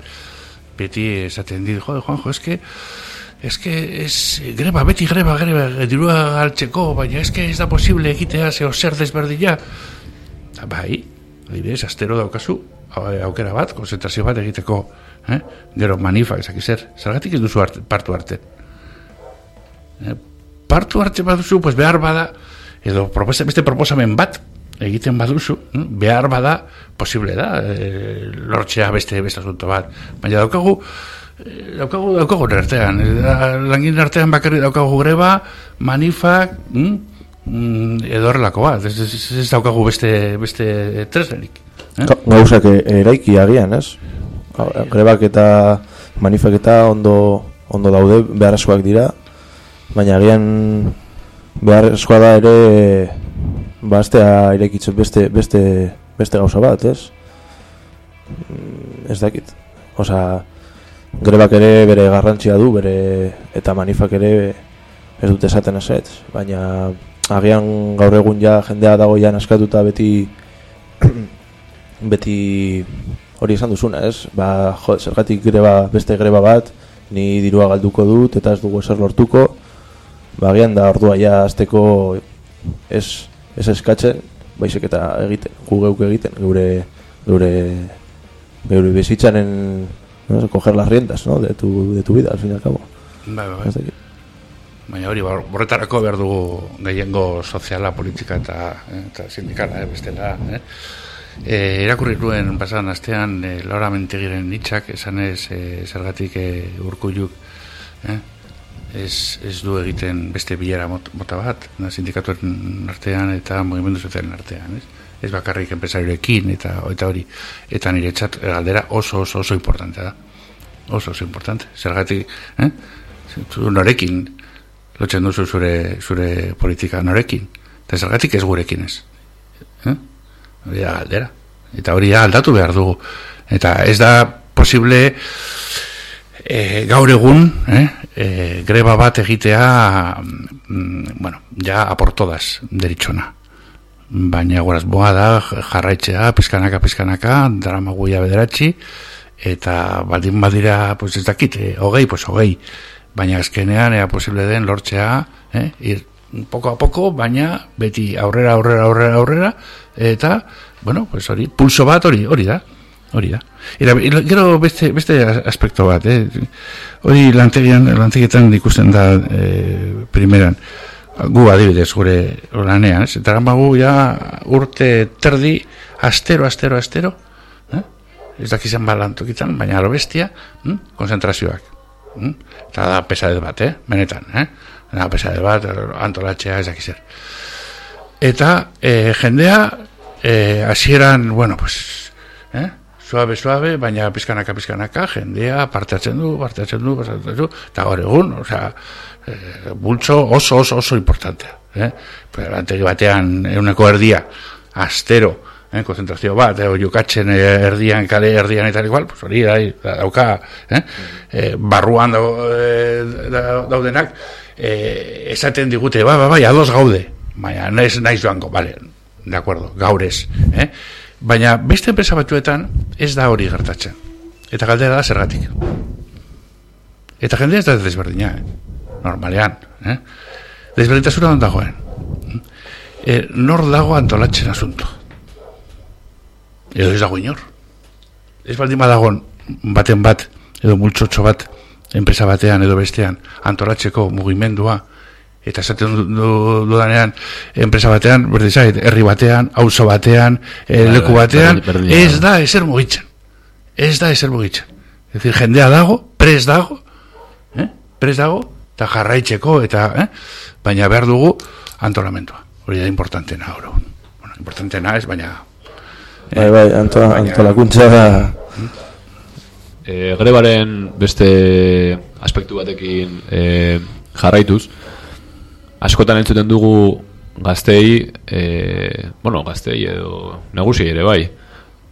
beti esaten dit, jo, Juanjo, eske, eske, es greba, beti greba, greba, dirua galtzeko, baina eske ez da posible egitea zeo zer desberdina. Ta Bai, adibidez, astero daukazu, au- aukera bat, konzentrazio bat egiteko, eh? gero manifa, ezak zer, zergatik ez duzu arte, partu arte. Eh, partu arte baduzu, pues behar bada, edo proposa, beste proposamen bat egiten baduzu, eh, behar bada, posible da, eh, lortzea beste beste asunto bat. Baina daukagu, eh, daukagu, daukagu artean, eh, da- langin artean bakarri daukagu greba, manifak, mm, mm, edo horrelako bat, ez, ez, ez daukagu beste, beste tresnerik. Eh? Ga- Gauzak e- eraiki agian, ez? Ga- Grebak eta manifak eta ondo, ondo daude, beharrezkoak dira, baina agian beharrezkoa da ere bastea irekitzen beste, beste, beste gauza bat, ez? Mm, Ez dakit. Osa, grebak ere bere garrantzia du, bere eta manifak ere ez dute esaten ezetz, baina agian gaur egun ja jendea dago ja askatuta beti beti hori esan duzuna, ez? Ba, jo, zergatik greba, beste greba bat, ni dirua galduko dut eta ez dugu eser lortuko. Ba, agian da ordua ja azteko ez, ez eskatzen, baizik eta egiten, gu geuk egiten, gure gure gure bizitzaren no, coger las riendas, ¿no? de tu, de tu vida, al fin y al cabo. Bai, bai, dakit. Baina hori, horretarako behar dugu gehiengo soziala, politika eta, eh, eta sindikala, eh, bestela, eh? E, irakurri nuen pasadan astean e, Laura Mentegiren hitzak esan ez e, zergatik e, urkulluk eh? ez, ez du egiten beste bilera mot, mota bat na, sindikatuen artean eta mugimendu sozialen artean ez? Ez bakarrik enpresarioekin eta eta hori. Eta nire txat galdera oso oso oso importante da. Oso oso importante. Zergatik eh? zu norekin lotzen duzu zure, zure politika norekin? Eta zergatik ez gurekin ez. Eh? hori da galdera. Eta hori da aldatu behar dugu. Eta ez da posible e, gaur egun eh, e, greba bat egitea mm, bueno, ja aportodas deritxona baina goraz boa da jarraitzea pizkanaka pizkanaka drama guia bederatzi eta baldin badira pues ez dakit, eh, hogei, pues hogei. Baina azkenean ea posible den lortzea eh, ir poco a poco, baina beti aurrera, aurrera, aurrera, aurrera eta, bueno, pues hori pulso bat hori, hori da hori da. Era, gero beste, beste aspekto bat eh? hori lantegian lantegietan ikusten da eh, primeran gu adibidez gure lanean, ez? eta gamagu ja urte terdi astero, astero, astero eh? ez dakizan balantokitan, baina alo bestia hm? konzentrazioak hm? eta da pesadez bat, eh? benetan eh? da pesadez bat, antolatzea ez dakizer eta eh, jendea eh, hasieran bueno, pues eh? suave, suave, baina pizkanaka, pizkanaka, jendea parte hartzen du, parte hartzen du, parte hartzen du, eta gaur egun, osea, eh, bultzo oso, oso, oso importantea. Eh? Pues, lantegi batean, euneko erdia, astero, eh, konzentrazio bat, eh, oiukatzen erdian, kale erdian eta igual, pues hori da, da, dauka, eh? eh, barruan dau, eh, da, daudenak, eh, esaten digute, ba, ba, bai, ados gaude, baina naiz, naiz joango, vale, de acuerdo, gaurez, eh? Baina beste enpresa batuetan ez da hori gertatzen. Eta galdera da zergatik. Eta jende ez da desberdina, eh? Normalean. Eh? Desberdintasuna non dagoen. E, nor dago antolatzen asunto. Edo ez dago inor. Ez baldin badagon baten bat, edo multxotxo bat, enpresa batean edo bestean, antolatzeko mugimendua, eta esaten dudanean enpresa batean, berdin zait, herri batean, auzo batean, e, leku batean, ez da eser mugitzen. Ez da eser mugitzen. Ez decir, jendea dago, pres dago, eh? pres dago, eta jarraitzeko, eta, eh? baina behar dugu antolamentua. Hori da importantena, oro. Bueno, importantena ez, baina... Eh, bai, bai, antola, baina, antolakuntza da... E, grebaren beste aspektu batekin e, jarraituz, askotan entzuten dugu gaztei, e, bueno, gaztei edo nagusi ere bai.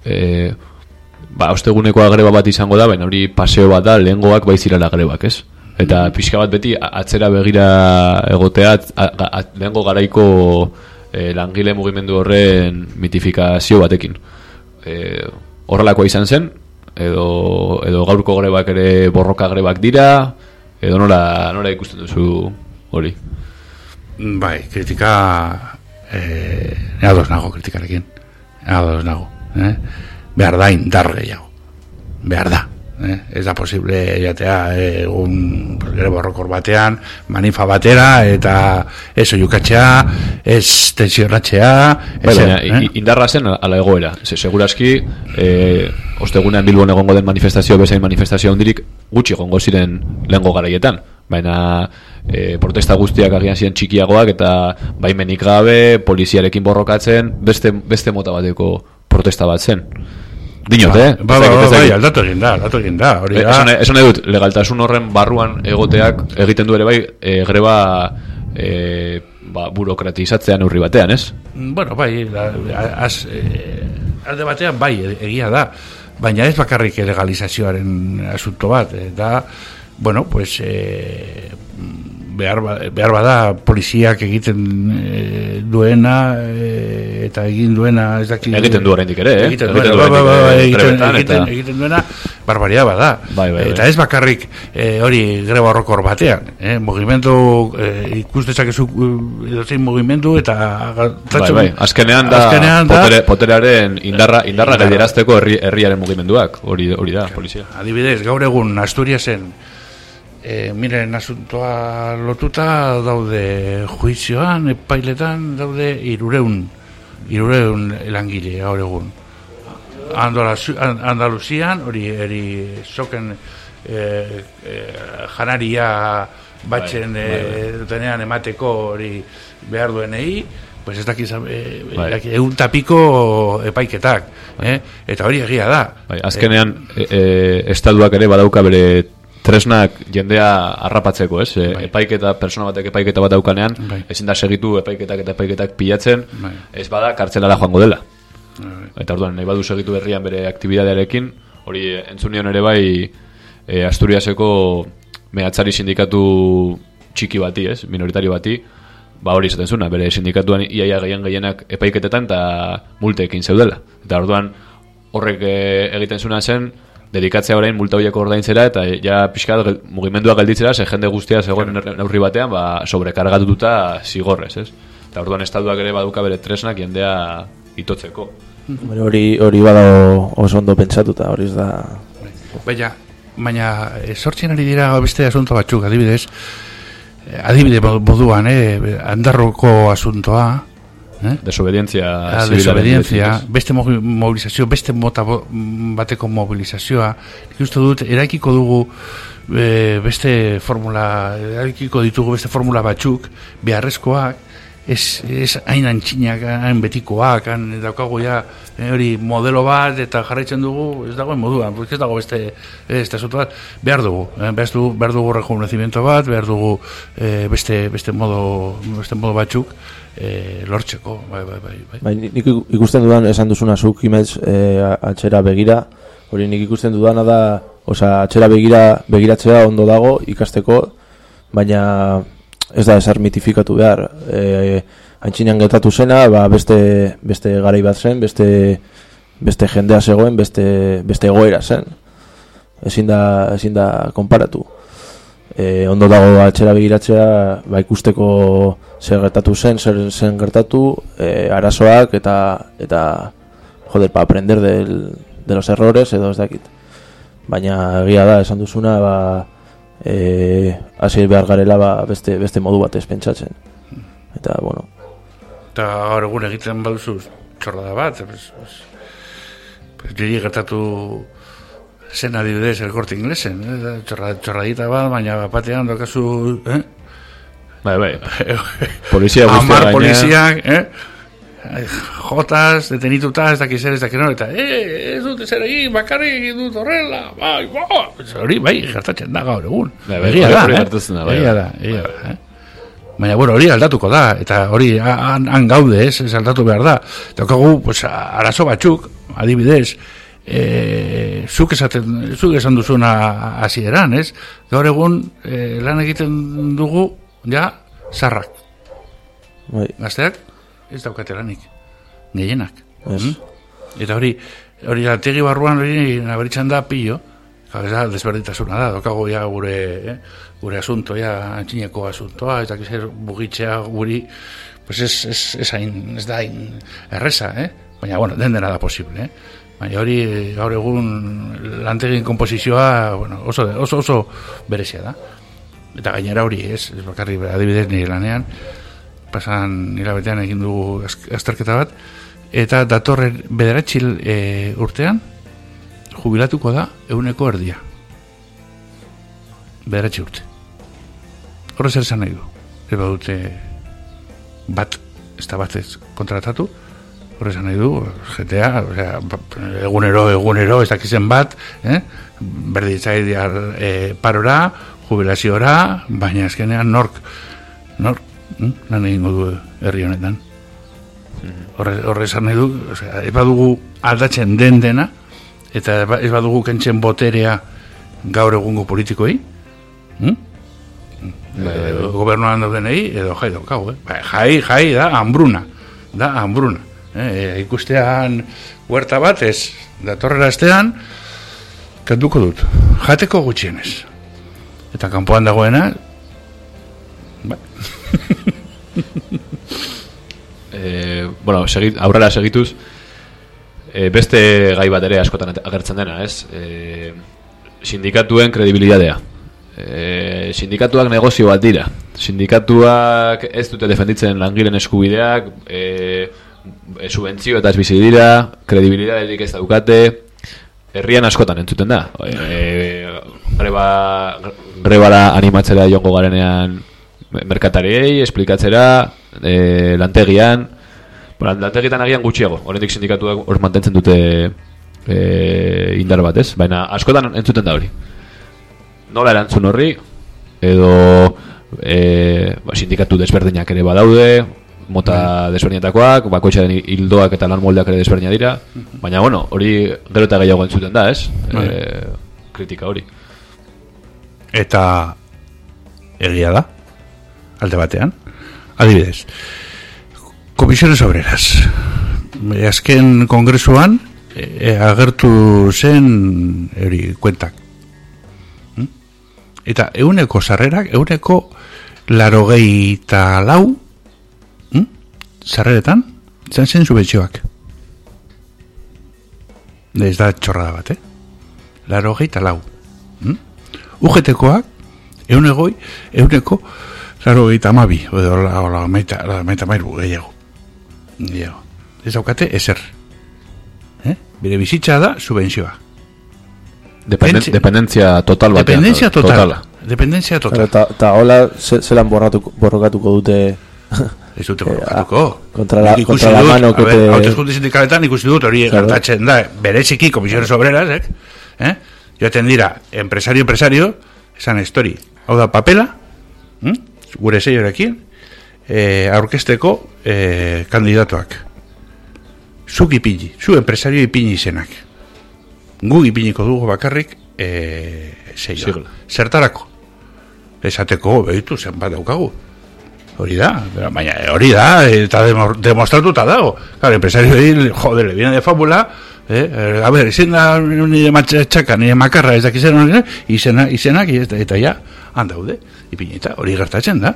E, ba, ostegunekoa greba bat izango da, baina hori paseo bat da, lehengoak bai zirala grebak, ez? Eta pixka bat beti atzera begira egotea, lehengo garaiko e, langile mugimendu horren mitifikazio batekin. E, horrelakoa izan zen, edo, edo gaurko grebak ere borroka grebak dira, edo nola, nola ikusten duzu hori. Bai, kritika eh, ados nago kritikarekin ados nago eh? behar da indar gehiago behar da eh? ez da posible jatea egun eh, borrokor batean manifa batera eta ez oiukatzea ez tensiorratzea bai, eh? indarra zen ala egoera Se, seguraski eh, ostegunean bilbon egongo den manifestazio bezain manifestazio hondirik gutxi egongo ziren lehengo garaietan baina e, protesta guztiak agian ziren txikiagoak eta baimenik gabe, poliziarekin borrokatzen, beste, beste mota bateko protesta bat zen. Dinot, ba, eh? Ba, ba, ba, ba, aldatu egin da, aldatu egin da. Hori da. Esan, esan dut, legaltasun horren barruan egoteak egiten du ere bai, e, greba e, ba, burokratizatzean urri batean, ez? Bueno, bai, da, az, e, alde batean bai, egia da, baina ez bakarrik legalizazioaren asunto bat, e, da, bueno, pues eh, behar, ba, behar bada poliziak egiten eh, duena eh, eta egin duena ez daki egiten du oraindik ere eh? egiten, egiten, duena, ba, ba, ba, egiten, egiten, egiten duena barbaria bada bai, bai, eta ez bakarrik eh, hori greba horrokor batean eh? mugimendu eh, ikustezakezu edozein mugimendu eta bai, bai. azkenean da, azkenean da potere, poterearen indarra, indarra herri, herriaren mugimenduak hori, hori da polizia adibidez gaur egun Asturiasen e, miren asuntoa lotuta daude juizioan, epailetan daude irureun, irureun langile gaur egun. Andaluzian, hori eri soken eh, eh, janaria batzen Bai, eh, bai, dutenean emateko hori behar duenei, pues ez dakiz, eh, Bai. daki- egun tapiko epaiketak, eh? eta hori egia da. Bai, azkenean, e, e, estaduak ere badauka bere tresnak jendea harrapatzeko, ez? E, epaiketa, persona batek epaiketa bat daukanean, Bai. ezin da segitu epaiketak eta epaiketak pilatzen, Bai. ez bada kartzelara joango dela. Bai. Eta orduan, nahi badu segitu berrian bere aktibidadearekin, hori eh, entzun nion ere bai e, Asturiaseko mehatzari sindikatu txiki bati, ez? Minoritari bati, ba hori izaten zuna, bere sindikatuan iaia gehien gehienak epaiketetan eta multeekin zeudela. Eta orduan horrek eh, egiten zuna zen, dedikatzea orain multa horiek ordaintzera eta ja pixka bat gel- mugimendua gelditzera, ze jende guztia zegoen neurri batean, ba, sobrekargatuta zigorrez, ez? Eta orduan estaduak ere baduka bere tresnak jendea itotzeko. Hori hori badago oso ondo pentsatuta, hori ez da... Baina, baina eh, sortzen ari dira beste asunto batzuk, adibidez, eh, adibide mo- moduan, eh, andarroko asuntoa, eh? Desobedientzia Ah, zibilaren desobedientzia, ez? beste mobilizazio, beste mota bateko mobilizazioa. Nik uste dut, eraikiko dugu eh, beste formula, eraikiko ditugu beste formula batzuk, beharrezkoak, ez, ez hain antxinak, hain betikoak, hain daukagu ja, eh, hori modelo bat eta jarraitzen dugu, ez dagoen moduan, ez dago beste, beste asunto bat, behar dugu, eh, behar dugu, behar dugu rejuvenecimiento bat, behar dugu eh, beste, beste modo, beste modo batzuk, eh, lortzeko, bai, bai, bai, bai. Bai, ni- nik ikusten dudan esan duzuna zuk imez e, atxera begira, hori nik ikusten dudana da, osea, atxera begira begiratzea ondo dago ikasteko, baina ez da esar mitifikatu behar. E, Antxinan getatu zena, ba, beste, beste garai bat zen, beste, beste jendea zegoen, beste, beste egoera zen. Ezin da, ezin da konparatu. E, ondo dago atxera begiratzea, ba, ikusteko zer gertatu zen, zer zen gertatu, e, arazoak eta, eta joder, pa aprender del, de los errores edo ez dakit. Baina egia da, esan duzuna, ba, e, hasi behar garela ba, beste, beste modu batez pentsatzen. Eta, bueno, eta gaur egun egiten baduzu txorrada bat, pues, pues, gertatu zen adibidez el corte inglesen, eh? Txorra, txorradita bat, baina batean dokazu, eh? Bai, bai. Polizia guztia Amar poliziak, eh? Jotas, detenituta, ez dakiz zer, ez dakiz nor, eta, eh, ez dut zer egin, bakarrik egin dut horrela, bai, ba, hori, bai, gertatzen da gaur egun. Bai, bai, Egia da, eh? bai, Egia bai. da, egia da, eh? Baina, bueno, hori aldatuko da, eta hori ha- han, han gaude, ez, ez aldatu behar da. Daukagu, pues, arazo batzuk, adibidez, e, zuk, esaten, zuk esan duzuna hasieran, ez? Gaur egun e, lan egiten dugu, ja, zarrak. Bai. Gazteak, ez daukate lanik, gehienak. Mm? Eta hori, hori altegi barruan hori nabaritzen da pillo, ez da, desberdintasuna da, dokago ja gure, eh, gure asunto, ja, antxineko asuntoa, eta kizer bugitzea guri, pues ez, ez, ez, hain, ez da hain erresa, eh? Baina, bueno, den dena da posible, eh? Baina hori, gaur egun, lantegin komposizioa, bueno, oso, oso, oso berezia da. Eta gainera hori, ez, ez bakarri adibidez nire lanean, pasan hilabetean egin dugu az- azterketa bat, eta datorren bederatxil e, urtean, jubilatuko da euneko erdia. Bederatzi urte. Horre zer esan nahi du. Ez badute bat, ez da bat kontratatu, horre esan nahi du, GTA, osea, ba- egunero, egunero, ez dakizen bat, eh? berditzaidia e, parora, jubilaziora, baina azkenean nork, nork, hm? lan egingo du herri honetan. Horre, horre esan nahi du, osea, ez badugu aldatzen den dena, eta ez ba- badugu kentzen boterea gaur egungo politikoi, hm? Eh, gobernuan daudenei, edo jai daukagu, eh? Ba, jai, jai da, hambruna, da, hambruna. Eh, ikustean huerta bat ez, datorrera estean, kenduko dut, jateko gutxienez. Eta kanpoan dagoena, ba, e, bueno, segit, aurrera segituz, e, beste gai bat ere askotan agertzen dena, ez? E, sindikatuen kredibilidadea. E, sindikatuak negozio bat dira. Sindikatuak ez dute defenditzen langileen eskubideak, e, e, subentzio eta ez bizi dira, kredibilidaderik ez daukate, herrian askotan entzuten da. E, greba, grebara animatzera jongo garenean merkatariei, esplikatzera, e, lantegian, bueno, lantegitan agian gutxiago, horrendik sindikatuak hor mantentzen dute e, indar bat, ez? Baina askotan entzuten da hori. Nola erantzun horri, edo e, ba, sindikatu desberdinak ere badaude, mota desberdinetakoak, bakoitzaren hildoak eta lan moldeak ere desberdina dira, baina bueno, hori gero eta gehiago entzuten da, ez? Bai. E, kritika hori. Eta egia da, alde batean. Adibidez, Komisiones Obreras. E, azken kongresuan e, agertu zen hori kuentak. Hm? Eta euneko sarrerak, euneko larogei eta lau? Sarreretan izan zen subentzioak. Ez da txorrada bat, eh? Larogei eta lau. Hm? UGT-koak, eunegoi, euneko larogei eta amabi, edo la, la, maita, la maita mairu gehiago. Gehiago. Ez daukate, ezer. Eh? Bire bizitza da, subentzioa. Dependen, Pentsi- dependentzia total batean. Dependentzia total. totala. Dependentzia total. Eta, hola, ze- zelan borratuko, borrokatuko dute... Ez dute eh, borrokatuko. Kontra la, Nik kontra la mano que te... hauteskunde sindikaletan ikusi dut hori Claro. gertatzen da, bereziki komisiones obreras, eh? eh? Joaten dira, empresario, empresario, esan estori. Hau da, papela, hm? gure zeiorekin, eh, aurkesteko eh, kandidatuak. Zuk ipini, zu empresario ipini izenak. Gu ipiniko dugu bakarrik eh, zeioa. Sigla. Zertarako? Esateko, behitu, zenbat daukagu. Hori da, baina hori da, eta demo- demostratuta dago. Claro, empresario hil, joder, le viene de fábula, eh, eh, a ver, izen da nire matxaka, nire makarra, ez dakizen hori, izena, izenak, eta, eta ja, handaude, ipinita, hori gertatzen da.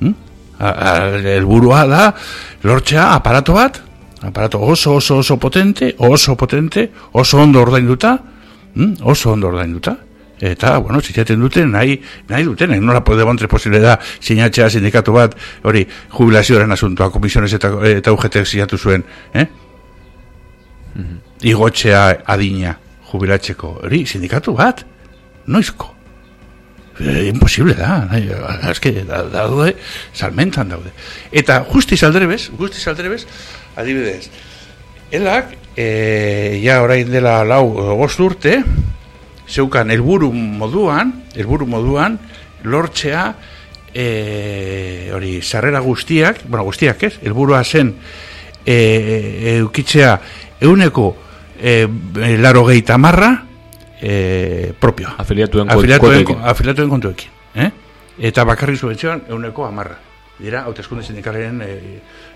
Hm? A- a- Helburua da, lortzea aparato bat, aparato oso, oso, oso potente, oso potente, oso ondo ordainduta, hm? oso ondo ordainduta, eta, bueno, zitzaten duten, nahi, nahi duten, nola pode bontre posible da, sinatzea sindikatu bat, hori, jubilazioaren asuntoa, komisiones eta, eta UGT sinatu zuen, eh? Igotzea adina jubilatzeko, hori, sindikatu bat, noizko? Eh, imposible da, nahi, eske, da, daude, salmentan daude. Eta justiz aldrebez, justiz aldrebez, adibidez, elak, e, ja orain dela lau edo bost urte, zeukan helburu moduan, helburu moduan, lortzea, e, hori, sarrera guztiak, bueno, guztiak ez, helburua zen, e, eukitzea, euneko e, laro gehi tamarra, e, propio. Afiliatuen afiliatuen, afiliatuen kontuekin. Eh? Eta bakarri subentzioan euneko amarra. Dira, hauteskunde sindikalen e,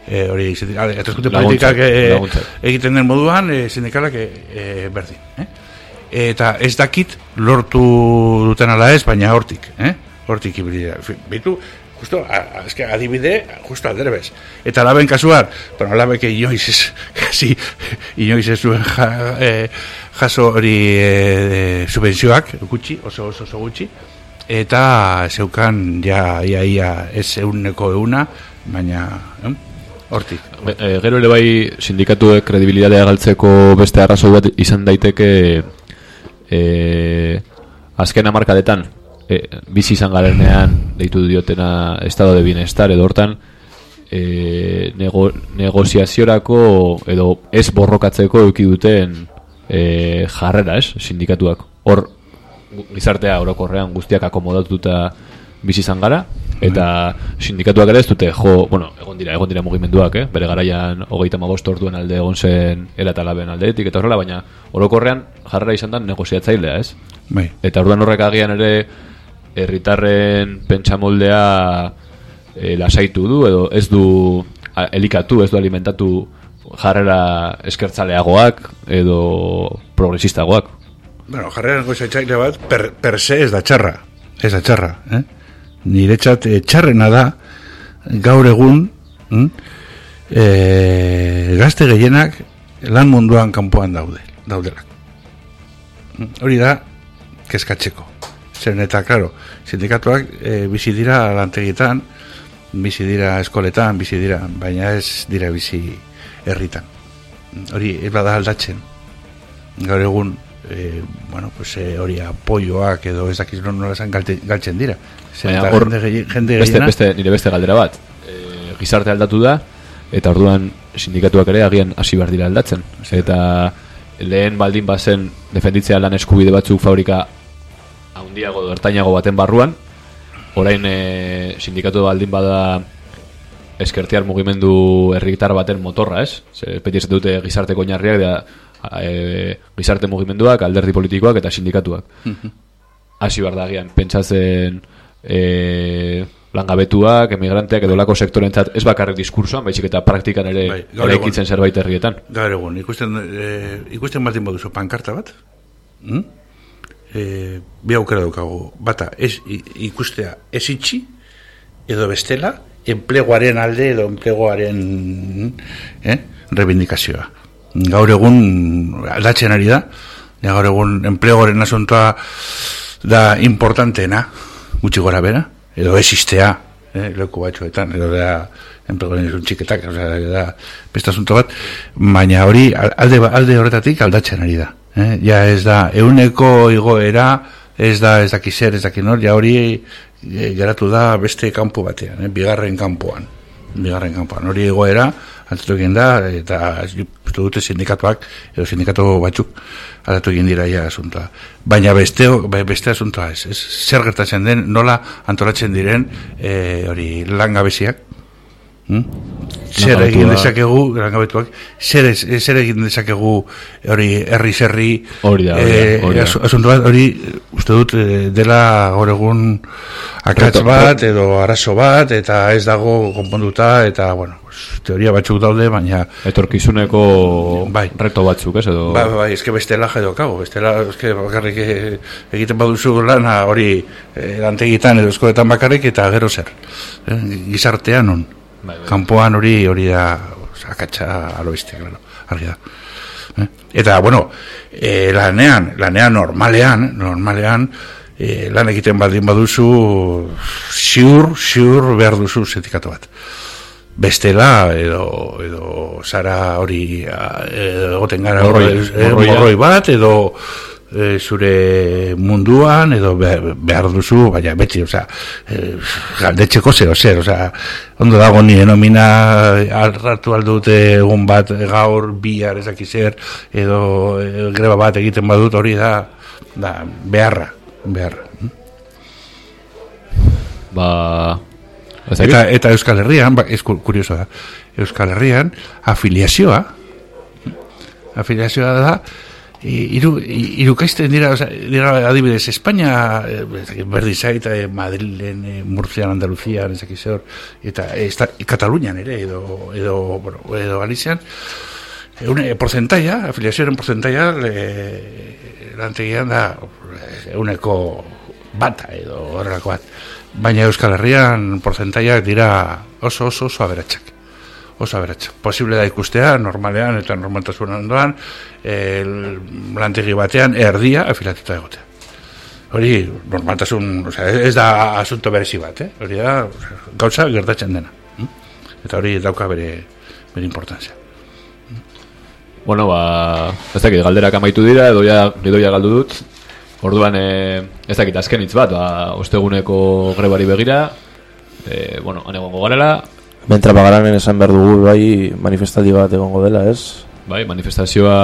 e, hori, Laguntzak, politikak e, egiten den moduan e, sindikalak e, e, berdin. Eh? Eta ez dakit lortu duten ala ez, baina hortik. Eh? Hortik ibili. Bitu, justo, a, a, eske, adibide, justo alderebez. Eta laben kasuar, bueno, labek inoiz ez, kasi, inoiz ez zuen ja, e, jaso hori e, e, subentzioak, gutxi, oso oso oso gutxi, eta zeukan ja ia ia ez euneko euna, baina eh? hortik. E, gero ere bai sindikatuek kredibilitatea galtzeko beste arrazoi bat izan daiteke e, azken hamarkadetan e, bizi izan garenean deitu diotena estado de bienestar edo hortan e, nego, negoziaziorako edo ez borrokatzeko eduki duten e, jarrera, ez, sindikatuak. Hor gizartea orokorrean guztiak akomodatuta bizi izan gara eta sindikatuak ere ez dute jo, bueno, egon dira, egon dira mugimenduak, eh? Bere garaian 35 orduan alde egon zen era eta laben aldetik eta horrela, baina orokorrean jarrera izan da negoziatzailea, ez? Bai. Eta orduan horrek agian ere herritarren pentsamoldea e, lasaitu du edo ez du a, elikatu, ez du alimentatu jarrera eskertzaleagoak edo progresistagoak. Bueno, jarreran gozaitzaile bat, per, per se ez da txarra. Ez da txarra, eh? Niretzat eh, txarrena da, gaur egun, eh, gazte gehienak lan munduan kanpoan daude, daudelak. Hm? Hori da, kezkatzeko. Zen eta, klaro, sindikatuak eh, bizi dira lantegitan, bizi dira eskoletan, bizi dira, baina ez dira bizi herritan. Hori ez bada aldatzen. Gaur egun e, bueno, pues, e, hori apoioak edo ez dakiz nola esan galtzen dira. Zer Baina eta hor, jende, jende beste, gehiena- beste, nire beste galdera bat. E, gizarte aldatu da, eta orduan sindikatuak ere agian hasi behar dira aldatzen. Eta lehen baldin bazen defenditzea lan eskubide batzuk fabrika haundiago ertainago baten barruan, orain e, sindikatu baldin bada eskertiar mugimendu herritar baten motorra, ez? Ze, beti esaten dute gizarteko oinarriak da e, gizarte mugimenduak, alderdi politikoak eta sindikatuak Mhm. hasi behar da agian, pentsatzen e, langabetuak, emigranteak edo lako sektorentzat ez bakarrik diskursoan, baizik eta praktikan ere Bai, egun. zerbait herrietan. Gaur egun, ikusten, e, ikusten baldin baduzu pankarta bat, hm? e, bi aukera daukagu. Bata, ez, ikustea ez itxi, edo bestela, enpleguaren alde edo enpleguaren eh, rebindikazioa. Gaur egun aldatzen ari da, ja, gaur egun enpleguaren asuntoa da importanteena, gutxi gora bera, edo existea, eh, leku batzuetan, edo da enpleguaren izun txiketak, osea, da beste asunto bat, baina hori alde, alde horretatik aldatzen ari da. Eh? Ja ez da, euneko igoera, ez da, ez daki zer, ez daki nor, ja hori eh, geratu da beste kanpo batean, eh? bigarren kanpoan. Bigarren kanpoan. Hori egoera, altatu egin da, eta uste dute sindikatuak, edo sindikatu batzuk, aldatu egin dira ja asuntoa. Baina beste, beste asuntoa ez, ez, zer gertatzen den, nola antolatzen diren, eh, hori langabeziak, hm? zer egin dezakegu, langabetuak, zer, ez- zer egin dezakegu hori herri zerri, Hori da, hori eh, hori da. asu- asunto bat, hori uste dut eh, dela gaur egun akats bat edo arazo bat eta ez dago konponduta eta bueno, teoria batzuk daude baina Etorkizuneko reto batzuk, ez edo... Bai, bai, bai, eske bestela jaio kago, bestela eske bakarrik eh, egiten baduzu lana hori eh, lantegitan edo eskoletan bakarrik eta gero zer. Eh, gizartean on. Bai, bai. Kanpoan hori hori da akatsa aloiste, claro, argi da. Eh? Eta, bueno, eh, lanean, lanean normalean, normalean, eh, lan egiten baldin baduzu, ziur, ziur behar duzu sindikatu bat. Bestela, edo, edo zara hori, edo egoten gara Morroi, hori, eh, bat, edo eh, zure munduan, edo behar, behar duzu, baina beti, osea, eh, galdetxeko zero zer, osea, ondo dago nire nomina alratu aldute egun bat gaur, bihar ezaki zer, edo eh, greba bat egiten badut hori da, da beharra, beharra. Ba... Eta, eta Euskal Herrian, ba, ez ku- kurioso da, Euskal Herrian afiliazioa, afiliazioa da, iru, i- irukaizten dira, oza, dira adibidez, Espainia, eh, berdin zait, eh, Madrilen, eh, Murcian, Andaluzian, ez dakit zer, eta eh, esta, Katalunian ere, edo, edo, bueno, edo Galizian, Eune, porcentaia, afiliazioaren porcentaia, lantegian da, euneko bata edo horrelako bat. Baina Euskal Herrian porcentaiak dira oso oso oso aberatsak. Oso aberatsak. Posible da ikustea, normalean eta normaltasun ondoan, el, lantegi batean erdia afilatuta egotea. Hori normaltasun, osea, ez da asunto berezi bat, eh? Hori da gauza gertatzen dena. hm? Eta hori dauka bere, bere importantzia. Bueno, ba, ez dakit, galderak amaitu dira, edo ja, gidoia galdu dut. Orduan, e, ez dakit, azken hitz bat, ba, osteguneko grebari begira, e, bueno, han egongo garela, Mentra bagaranen esan behar dugu bai manifestaldi bat egongo dela, ez? bai, manifestazioa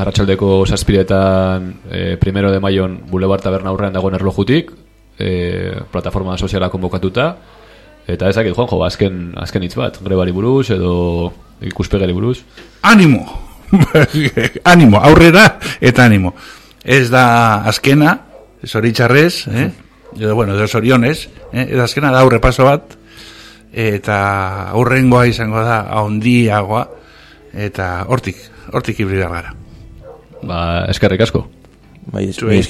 arratsaldeko zazpiretan e, primero de maion Boulevard Taberna aurrean dagoen erlojutik, e, plataforma soziala konbokatuta, eta ez dakit, Juanjo, azken, azken hitz bat, grebari buruz, edo ikuspegari buruz. Animo! animo, aurrera eta animo. Ez da azkena, zoritxarrez, eh? edo, bueno, edo zorionez, eh? ez azkena da aurre paso bat, eta aurrengoa izango da ahondiagoa, eta hortik, hortik ibridar gara. Ba, eskerrik asko. Bai, Zuei.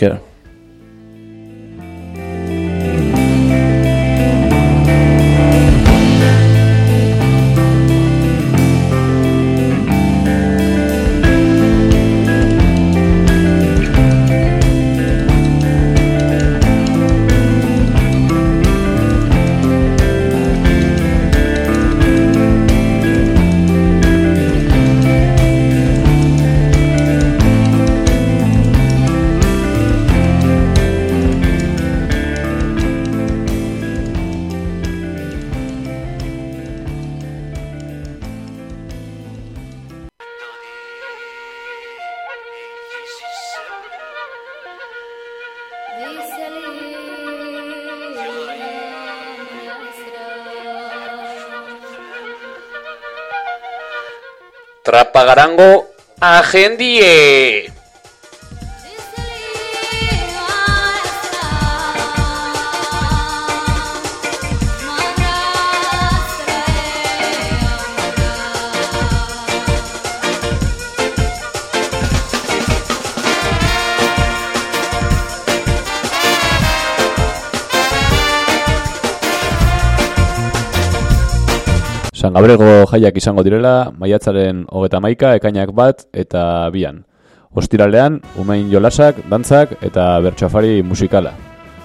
Bai esker. Trapagarango agendie. San Gabrielgo jaiak izango direla, maiatzaren hogeta maika, ekainak bat eta bian. Ostiralean, umein jolasak, dantzak eta bertxafari musikala.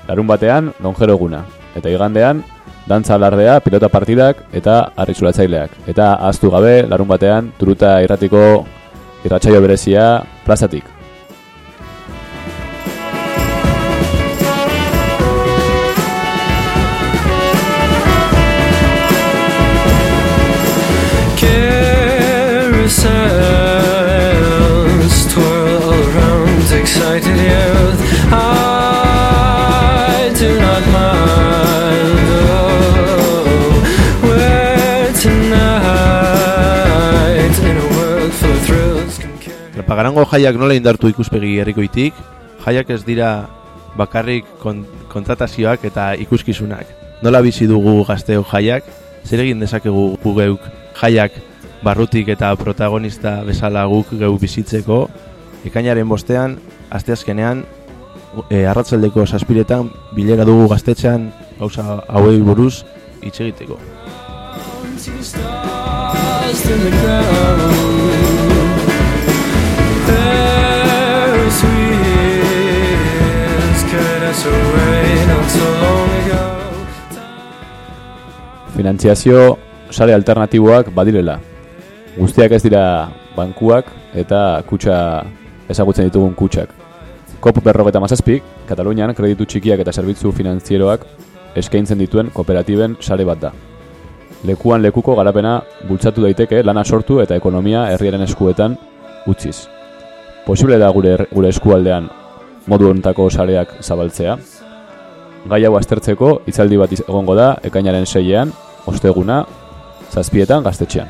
Larun batean, lonjero eguna. Eta igandean, dantza alardea, pilota partidak eta arritzulatzaileak. Eta ahaztu gabe, larun batean, turuta irratiko irratsaio berezia plazatik. Excited youth. I do not mind. Oh, we're tonight in a world full of thrills. Trapagarango jaiak nola indartu ikuspegi herrikoitik, jaiak ez dira bakarrik kon kontratazioak eta ikuskizunak. Nola bizi dugu gazteo jaiak, zer egin dezakegu gu geuk jaiak barrutik eta protagonista bezala guk geu bizitzeko, ekainaren bostean, asteazkenean, e, arratzaldeko saspiretan, bilera dugu gaztetxean, gauza hauei buruz, hitz egiteko. Finantziazio sare alternatiboak badirela. Guztiak ez dira bankuak eta kutxa ezagutzen ditugun kutxak. COP berrogeta mazazpik, Katalunian kreditu txikiak eta zerbitzu finanzieroak eskaintzen dituen kooperatiben sare bat da. Lekuan lekuko garapena bultzatu daiteke lana sortu eta ekonomia herriaren eskuetan utziz. Posible da gure, gure eskualdean modu hontako sareak zabaltzea. Gai hau aztertzeko hitzaldi bat egongo da ekainaren seian, osteguna, zazpietan gaztetxean.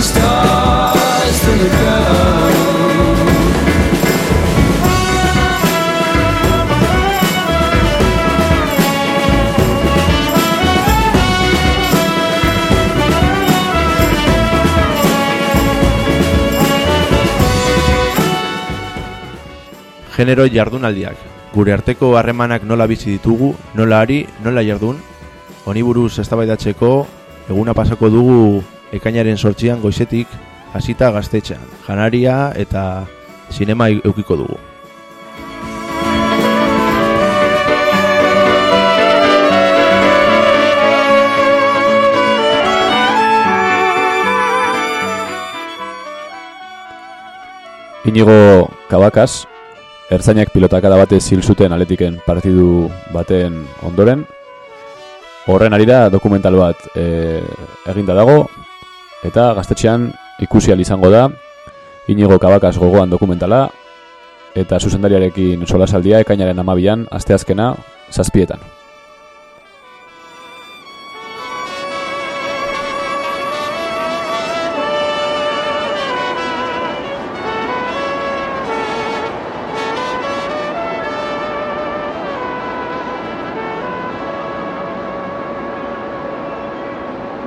The ground. Genero jardunaldiak. Gure arteko harremanak nola bizi ditugu, nola ari, nola jardun. Honi buruz eztabaidatzeko eguna pasako dugu ekainaren sortzian goizetik hasita gaztetxean. Janaria eta sinema eukiko dugu. Inigo Kabakas, ertzainak pilotakada batez hil zuten aletiken partidu baten ondoren. Horren ari da dokumental bat e, eginda dago, eta gaztetxean ikusi izango da Inigo Kabakas gogoan dokumentala, eta zuzendariarekin solasaldia ekainaren amabian, asteazkena, zazpietan.